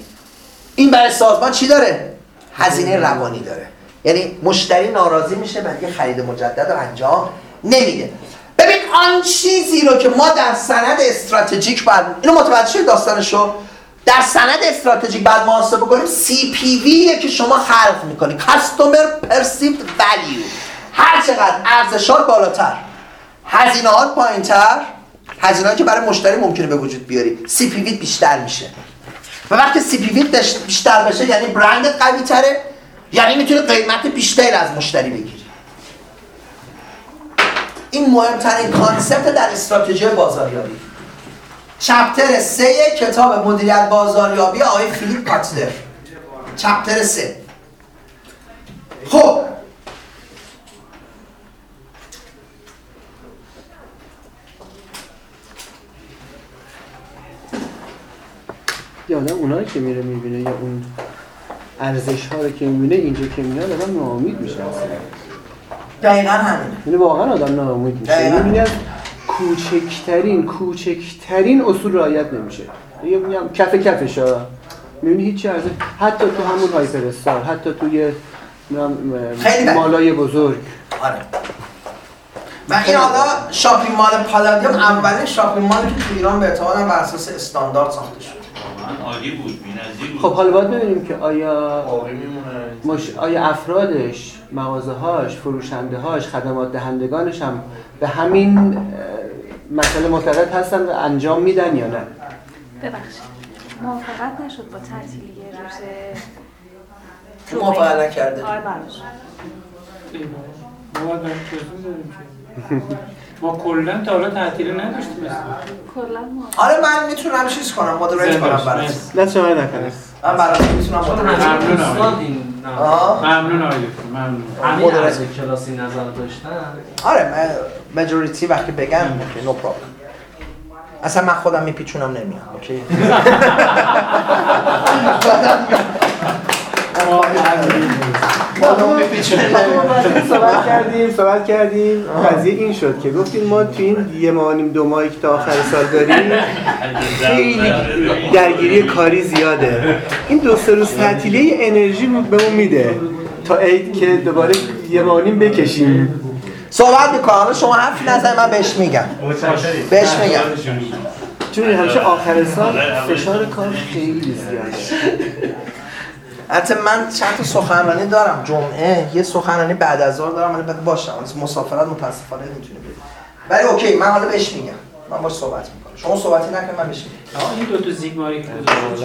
این برای سازمان چی داره؟ هزینه روانی داره. یعنی مشتری ناراضی میشه و دیگه خرید مجدد رو انجام نمیده. ببین آن چیزی رو که ما در سند استراتژیک بعد اینو متوجه شدید داستانشو؟ در سند استراتژیک بعد محاسبه کنیم CPV که شما خلق می‌کنی. Customer Perceived Value. هر چقدر ارزشات بالاتر هزینه‌هات پایینتر هزینه‌ای که برای مشتری ممکنه به وجود بیاری CPV بیشتر میشه. و وقتی CPV بیشتر بشه یعنی برندت قوی تره یعنی می‌تونه قیمت بیشتری از مشتری بگیری. این مهمترین concept در استراتژی بازاریابی. chapter سه کتاب مدیریت بازاریابی آقای فیلیپ کاتلر. chapter سه. خب یا آدم اونایی که میره می‌بینه یا اون ارزش ها رو که می‌بینه اینجا که میاد آدم ناامید میشه اصلا. دقیقا همینه. یعنی واقعا آدم ناامید میشه. دقیقاً. می‌بینی از کوچکترین کوچکترین اصول رعایت نمیشه. دیگه میگم کف کفش ها. می‌بینی هیچی ارزش حتی تو همون هایپر استار حتی توی. mall ای بزرگ. آره. و این حالا shopping mall پالادیوم اولین shopping mall ی که تو ایران به اعتقادم بر اساس استاندارد ساخته شد واقعا عالی بود خب حالا باید ببینیم که آیا مش... آیا افرادش، مغازه‌هاش، فروشنده‌هاش، خدمات دهندگانش هم به همین مسئله معتقد هستن و انجام میدن یا نه؟ ببخشید. موافقت نشد با تعطیلی روز موافقت نکرده. آره براش ما کلا تا حالا تعطیلی نداشتیم اصلا. کلا ما. آره من می‌تونم چیز کنم مدیریت کنم. برات. دست شما نکنه؟ من برات می‌تونم ممنون آقای. ممنون آقای دکتر ممنون. همه مدرس. اعضای کلاس این نظر داشتن. آره majority وقتی بگم okay no problem اصلا من خودم میپیچونم نمیام okay خودم [LAUGHS] [LAUGHS] میپیچونم نمیام صحبت کردیم صحبت کردیم قضیه این شد که گفتیم ما تو این یه ماه نیم دو ماهی که تا آخر سال داریم خیلی درگیری کاری زیاده این دو سه روز تعطیلی انرژی بهمون میده تا عید که دوباره یه ماه نیم بکشیم صحبت می‌کنم. حالا شما حرفی نزن من بهش میگم. بهش میگم. چون همیشه آخر سال فشار کار خیلی زیاده. حتی من چند تا سخنرانی دارم جمعه یه سخنرانی بعد از ظهر دارم ولی باید باشم از مسافرت متاسفانه نمی‌تونه بریم ولی okay من حالا بهش میگم من باش صحبت می‌کنم شما صحبتی نکنید من بهش میگم این دو تا زیگماری.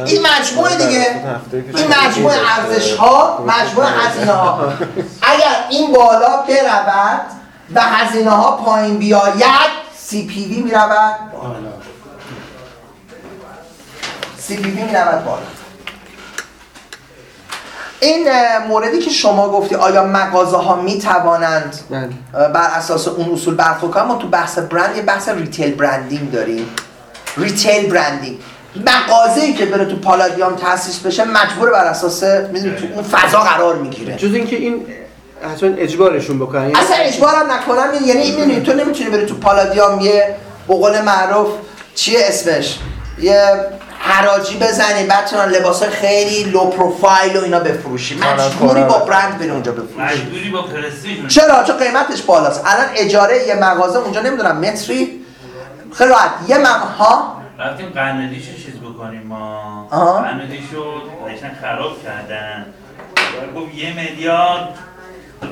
این مجموعه دیگه این مجموعه ارزش ها مجموعه هزینه ها اگر این بالا برود و هزینه ها پایین بیاید سی پی وی می‌رود بالا سی پی وی می‌رود بالا این موردی که شما گفتی آیا مغازه ها می توانند بله. بر اساس اون اصول برخورد کنن؟ ما تو بحث برند یه بحث retail branding داریم. retail branding. مغازه‌ای که بره تو پالادیوم تاسیس بشه مجبور بر اساس می‌دونی تو اون فضا قرار می‌گیره. جز اینکه این حتما اجبارشون بکنن. یعنی اصلا اجبارم نکنم. یعنی این می‌دونی تو نمی‌تونی بری تو پالادیوم یه به قول معروف چیه اسمش؟ یه حراجی بزنی بعد چون لباس خیلی low profile و اینا بفروشی مجبوری با برند بری اونجا بفروشی مجبوری با پرستیژ چرا؟ چون قیمتش بالاست. الان اجاره یه مغازه اونجا نمی‌دونم متری. خیلی راحت. یه مغازه ها؟ رفتیم قنادیشو چیز بکنیم ما. قنادیشو داشتن خراب کردن. گفت یه میلیارد.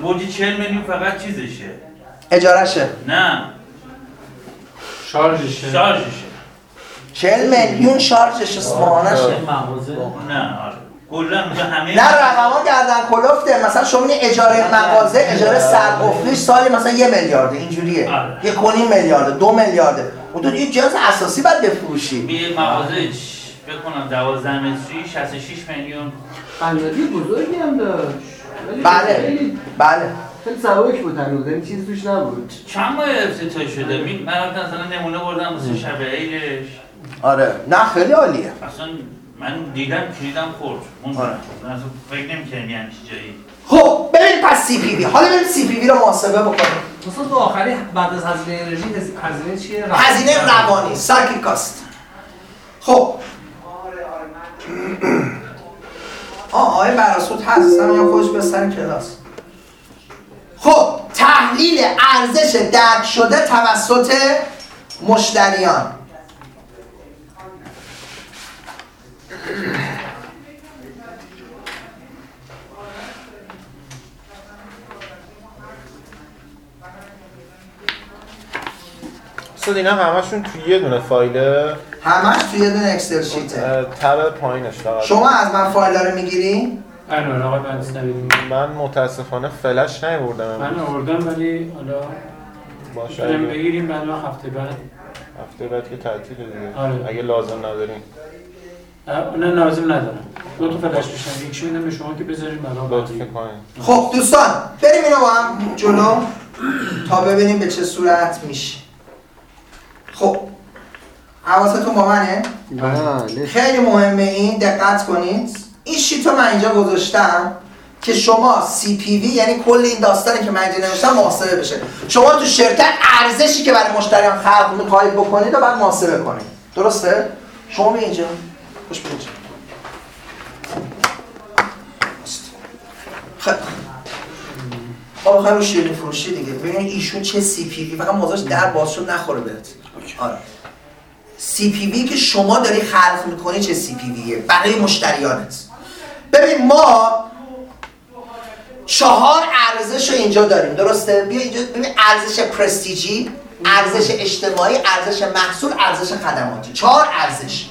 برج 40 میلیون فقط چیزشه. اجارشه نه. شارژشه. شارژشه. 40 میلیون شارژش ماهانشه مغازه. نه آره. همه نه رقما گردن کلفته. مثلا شما این اجاره مغازه اجاره سرقفلیش سالی مثلا یه میلیارده. اینجوریه. آره. یه کنیم میلیارده دو میلیارده. و تو یه جنس اساسی باید بفروشی. یه مغازه چ- فکر کنم 12 متری 66 میلیون. قنادی بزرگی هم داشت. بله. خیلی بله. خیلی سبک بود هنوز. یعنی چیزی توش نبود. چند ماه افتتاح شده؟ می من رفتم مثلا نمونه بردم واسه شب عیدش. آره. نه خیلی عالیه. اصلا من دیدم کلیدم خورد. آره. اصلا فکر نمی‌کردم یه همچین جایی. خب ببین پس CPV حالا بریم CPV رو محاسبه بکنیم. مثلا تو آخری بعد از هزینه انرژی هز- هزینه چیه؟ هزینه روانی. psychical cost. خب. [CLEARS THROAT] آه آقای براسود هست. یا خودش به سر کلاس. خب تحلیل ارزش درک شده توسط مشتریان. استاد اینا همشون توی یه دونه فایله همش توی یه دونه اکسل شیته. تب پایینش فقط. شما از من فایل رو می‌گیری؟ من متاسفانه فلش نیاوردم من آوردم ولی حالا باشه بگیریم بعد ما هفته بعد. هفته بعد که تعطیل دیگه. آره. اگه لازم نداریم. نه لازم ندارم. دو تا فلش میشن یکی میدم به شما که بذاریم برای لطف بعدی. کنید. خب دوستان بریم اینو با هم جلو تا ببینیم به چه صورت میشه. خب حواستون با منه؟ بله. خیلی مهمه این دقت کنید. این شیت رو من اینجا گذاشتم که شما CPV یعنی کل این داستانی که من اینجا نوشتم محاسبه بشه. شما تو شرکت ارزشی که برای مشتریان خلق می‌خواهید بکنید و بعد محاسبه کنید. درسته؟ شما به اینجا. خوش اینجا خیلی خوب. ما بخوایم رو شیرینی فروشی دیگه. ببینید ایشون چه CPV فقط موضوعش در باز شد نخوره بهت. آره. CPV که شما داری خلق می‌کنی چه CPV ه؟ برای مشتریانت. ببین ما چهار ارزش رو اینجا داریم درسته؟ بیا اینجا ببین ارزش پرستیجی ارزش اجتماعی ارزش محصول ارزش خدماتی. چهار ارزش.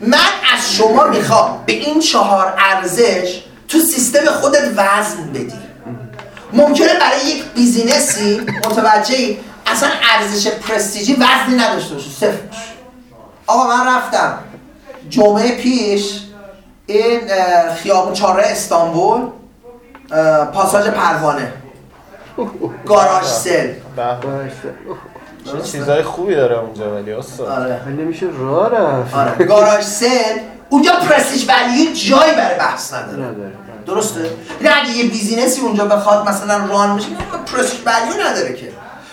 من از شما می‌خوام به این چهار ارزش تو سیستم خودت وزن بدی. ممکنه برای یک بیزینسی متوجهی اصلا ارزش پرستیجی وزنی نداشته باشه صفر آقا من رفتم. جمعه پیش این خیابون چهارراه استانبول پاساژ پروانه. گاراژ سل. چیزای خوبی داره اونجا ولی استاد آره. ولی نمیشه راه رفت. آره. گاراژ سل. اونجا prestige value جایی برای بحث نداره. نداره. درسته؟ یعنی اگه یه business ی اونجا بخواد مثلا run بشه prestige value نداره که.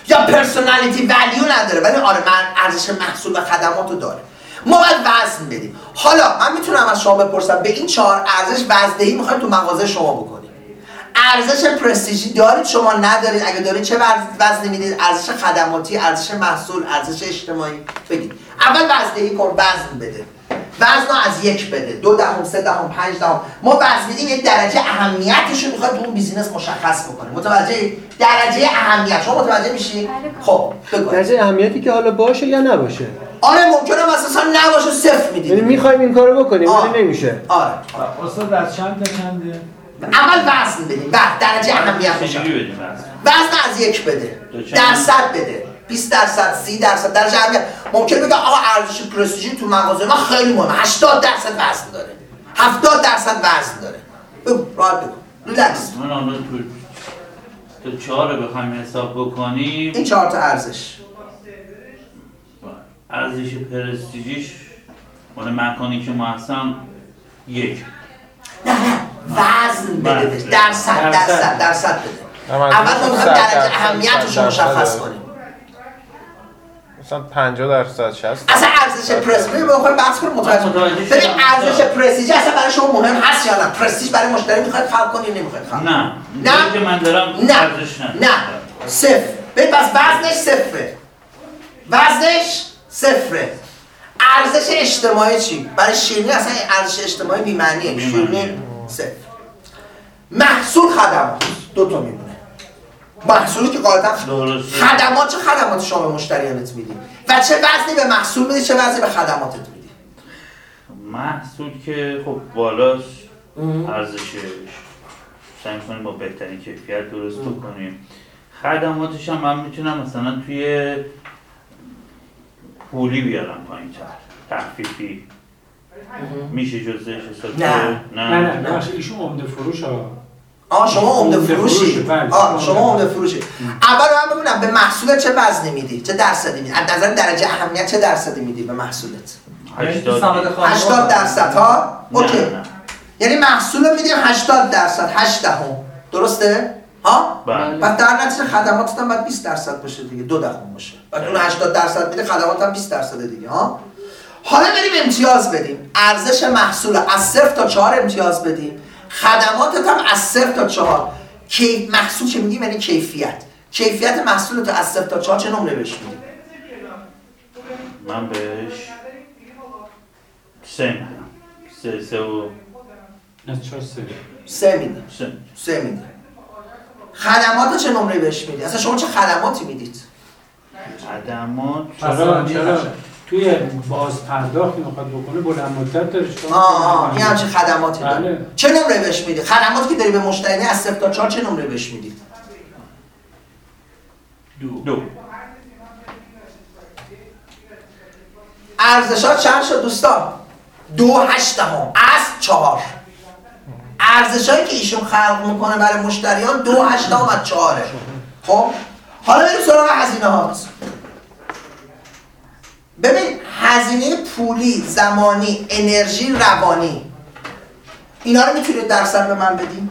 یا personality value نداره. ولی آره من ارزش محصول و خدمات رو داره. ما باید وزن بدیم. حالا من می‌تونم از شما بپرسم به این چهار ارزش وزندهی می‌خواید تو مغازه شما بکنید ارزش پرستیژی دارید شما ندارید. اگه دارید چه وزن- می‌دید؟ ارزش خدماتی ارزش محصول ارزش اجتماعی. بگید. اول وزندهی کن وزن بده. وزن از یک بده. دو دهم سه دهم پنج دهم. ما وزن میدیم یک درجه اهمیتش رو می‌خواد تو اون business مشخص بکنه. متوجه درجه اهمیت. شما متوجه میشی؟ خب بگو. درجه اهمیتی که حالا باشه یا نباشه؟ آره ممکنه اساسا نباشه صفر یعنی می‌دید می‌خوایم این کارو بکنیم. ولی نمیشه. آره. استاد از چند تا چنده؟ اول وزن بدیم. بعد درجه اهمیت بس وزن؟ از یک بده؟ درصد بده. 20 درصد 30 درصد درجه اهمیت ممکن بگه آقا ارزش پرستیژی تو مغازه ما خیلی مهمه. 80 درصد وزن داره. 70 درصد وزن داره. راحت بگو. ریلکس من رو تو تو چهار رو بخوایم حساب بکنیم. این چهار تا ارزش. ارزش پرستیجیش مال مکانی که ما هستم یک. نه نه. وزن بده. بهش. درصد درصد. درصد بده. اول ما می‌خوایم درجه اهمیتش رو مشخص. کنیم. مثلا 50 درصد 60 اصلا ارزش پرستیژ رو بخوایم بحث کنیم متوجه ببین. ارزش پرستیژ اصلا برای شما مهم هست یا نه؟ پرستیژ برای مشتری می‌خواد خلق کنی یا نمی‌خواد خلق؟ نه. نه. که من دارم نه. ارزش نه نه. صفر. ببین پس وزنش صفره. وزنش صفره. ارزش اجتماعی چی؟ برای شیرینی اصلا ارزش اجتماعی بی‌معنیه. بی‌معنیه. شیرینی صفر. محصول خدمات. دو تا میمونه محصولی که درسته. خدمات چه خدمات شما به مشتریانت میدی؟ و چه وزنی به محصول میدی چه وزنی به خدماتت میدی؟ محصول که خب بالاش ارزشش سعی کنیم با بهترین کیفیت درست کنیم خدماتش هم من می‌تونم مثلا توی پولی بیارم پایین تر تخفیفی. میشه جزش حساب نه. کنه؟ نه. نه ببخشید ایشون عمده فروش ها. آه شما عمده فروشی. بله. آه شما عمده فروشی. اول من ببینم به محصول چه وزنی میدی؟ چه درصدی میدی؟ از نظر درجه اهمیت چه درصدی میدی به محصولت؟ هشتاد سمت خانم 80 درصد ها؟ اوکی. یعنی محصول رو میدیم 80 درصد 8 دهم. درسته؟ ها؟ بله. پس در نتیجه خدماتت هم باید 20 درصد باشه دیگه دو دهم باشه. بعد اون 80 درصد میده خدمات هم 20 درصد دیگه ها؟ حالا بریم امتیاز بدیم. ارزش محصول از صفر تا چهار امتیاز بدیم. خدماتت هم از صفر تا چهار. کی محصول چه میگیم؟ یعنی کیفیت. کیفیت محصول تو از صفر تا چهار چه نمره بهش میدیم؟ من بهش سه میدم. سه سه و نه چهار سه. سه میدیم سه. سه میدیم خدمات چه نمره بهش میدی؟ اصلا شما چه خدماتی می‌دید؟ خدمات چرا چرا توی باز پرداخت می‌خواد بکنه بلند مدت داره آه آه همچین خدماتی داره. بله. چه نمره بهش میدی؟ خدماتی که داری به مشتری از صفر تا چهار چه نمره بهش میدی؟ دو. ارزش ها چند شد دوستان؟ دو هشت هم از چهار. ارزش هایی که ایشون خلق می‌کنه برای مشتریان دو هشت هم از چهاره. خب؟ حالا بریم سراغ هزینه هات ببین هزینه پولی زمانی انرژی روانی. اینا رو می‌تونید درصد به من بدین.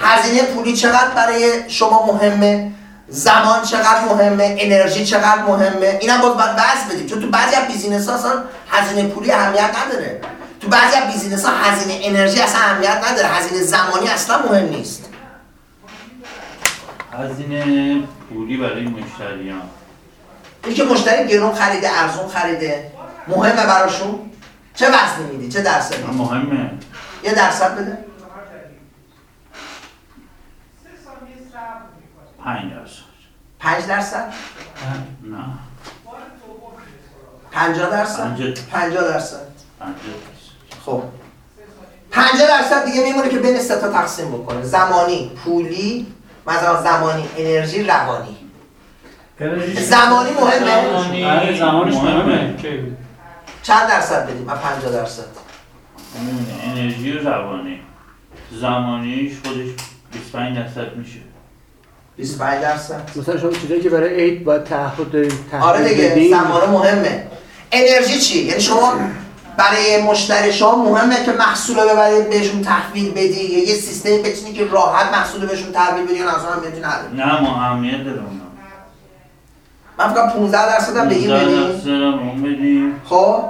هزینه پولی چقدر برای شما مهمه؟ زمان چقدر مهمه؟ انرژی چقدر مهمه؟ اینا باز باید بحث بدیم. چون تو بعضی از business ها اصلا هزینه پولی اهمیت نداره. تو بعضی از بیزینس ها هزینه انرژی اصلا اهمیت نداره. هزینه زمانی اصلا مهم نیست. هزینه پولی برای مشتریان. اینکه مشتری گرون خریده ارزون خریده. مهمه براشون؟ چه وزنی میدی؟ چه درصدی؟ مهمه. یه درصد بده. پنج درصد. 5 درصد؟ نه. 50 درصد؟ پنجاه. 50 درصد. پنج درصد. خب. 50 درصد دیگه میمونه که بین سه تا تقسیم بکنه. زمانی پولی مثلا زمانی انرژی روانی. زمانی مهمه؟ آره زمانش مهمه. چند درصد بدیم؟ از 50 درصد. انرژی روانی. زمانیش خودش 25 درصد میشه. 25 درصد. مثلا شما چیزایی که برای عید باید تعهد داریم آره دیگه. زمانه مهمه. انرژی چی؟ یعنی شما برای مشتری شما مهمه که محصول رو ببرید بهشون تحویل بدی یا یه سیستمی بتونی که راحت محصول رو بهشون تحویل بدی یا اصلا هم نه ما اهمیت داره من فکر کنم 15 درصد هم به این 15 بدیم. درصد هم اون بدیم. خب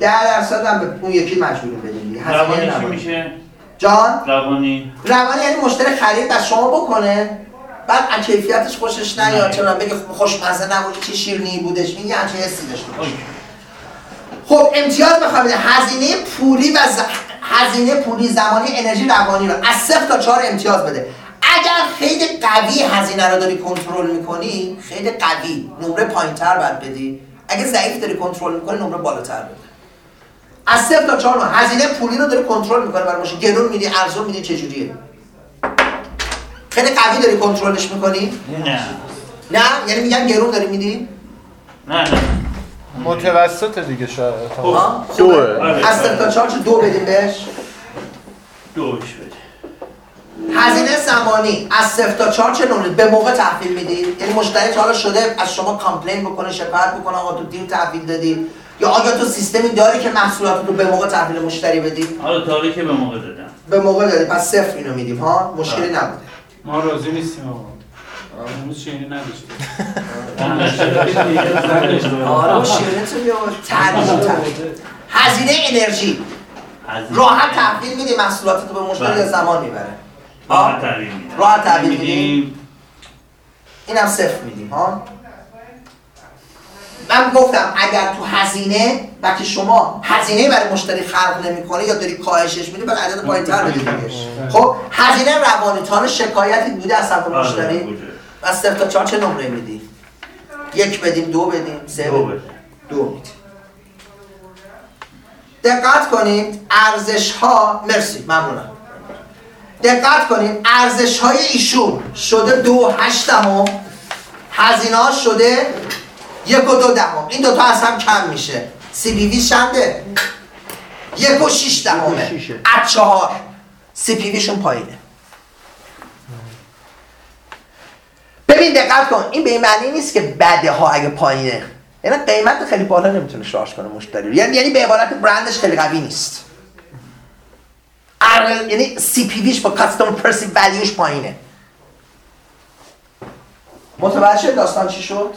10 درصد هم به اون یکی مجبوریم بدیم روانی چی. میشه؟ جان؟ روانی. روانی یعنی مشتری خرید از شما بکنه. بعد از کیفیتش خوشش نیاد. چرا بگه خوشمزه نبود چه شیرینی بودش؟ میگه همچه حسی داشته باشه. خب امتیاز بخوام هزینه پولی و ز... هزینه پولی زمانی انرژی روانی رو از صفر تا چهار امتیاز بده. اگر خیلی قوی هزینه رو داری کنترل می‌کنی خیلی قوی. نمره پایینتر باید بدی. اگه ضعیف داری کنترل می‌کنی نمره بالاتر بده. از صفر تا چهار هزینه پولی رو داری کنترل می‌کنه برای ماشین گرون میدی ارزون میدی چجوریه؟ خیلی قوی داری کنترلش می‌کنی؟ نه. نه؟ یعنی میگم گرون داری میدی نه نه. متوسط دیگه شاید؟ دوه. آره. از صفر تا چهار چه دو بدیم بهش؟ دوش بده هزینه زمانی از صفر تا چهار چه نمره به موقع تحویل می‌دید یعنی مشتری که حالا شده از شما کامپلین بکنه شکایت بکنه آقا تو دیر تحویل دادی؟ یا آیا تو سیستمی داری که محصولات رو به موقع تحویل مشتری بدی؟ حالا تاریخ به موقع دادم. به موقع دادی پس صفر اینو میدیم ها؟ مشکلی نبوده. ما راضی نیستیم آقا. امروز شیرینی نداشتیم. آره تعریف. هزینه انرژی. راحت تحویل میدی محصولات رو به مشتری بله. زمان می‌بره. راحت؟ تحویل میدیم راحت تحویل میدیم اینم صفر میدیم ها؟ من گفتم اگر تو هزینه وقتی شما هزینه برای مشتری خلق نمی‌کنه یا داری کاهشش میدی بعد عدد پایینتر بدید بهش خب هزینه روانی تا حالا شکایتی بوده از طرف آره، مشتری. از صفر تا چهار چه نمره میدی؟ یک بدیم دو بدیم سه دو بدیم. دو میدیم. دقت کنید ارزش ها مرسی ممنونم. دقت کنید ارزش های ایشون شده دو هشت دهم هزینه ها شده یک و دو دهم. این دوتا از هم کم میشه. سی بی وی چنده؟ یک و شیش دهمه. از چهار. CPV شون پایینه. ببین دقت کن. این به این معنی نیست که بده ها اگه پایینه. یعنی قیمت خیلی بالا نمی‌تونه charge کنه مشتری یعنی یعنی به عبارت برندش خیلی قوی نیست. ار- یعنی CPV ش با customer perceived value ش پایینه. متوجه داستان چی شد؟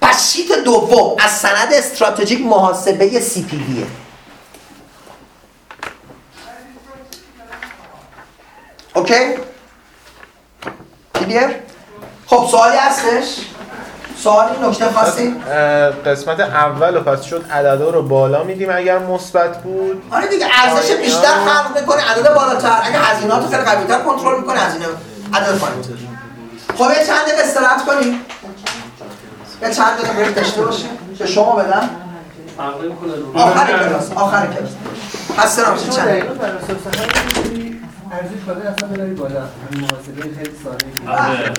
پس sheet دوم از سند استراتژیک محاسبه CPV ه. اوکی؟ کلیر؟ خب سوالی هستش؟ سوالی نکته خاصی؟ قسمت اول و پس شد عددا رو بالا میدیم اگر مثبت بود. آره دیگه ارزش پایین بیشتر. خلق می‌کنه عدد بالاتر. اگه هزینه‌ات رو خیلی قوی‌تر کنترل می‌کنه هزینه عدد پایین‌تر خب یه چند دقیقه استراحت کنیم. یه چند دقیقه بریک داشته باشیم. به شما بدم. آخر کلاس آخر کلاس. چند. دقیقا بر اساس همین ارزش بالا اصلا ببری بالا. همین محاسبه خیلی ساده. آره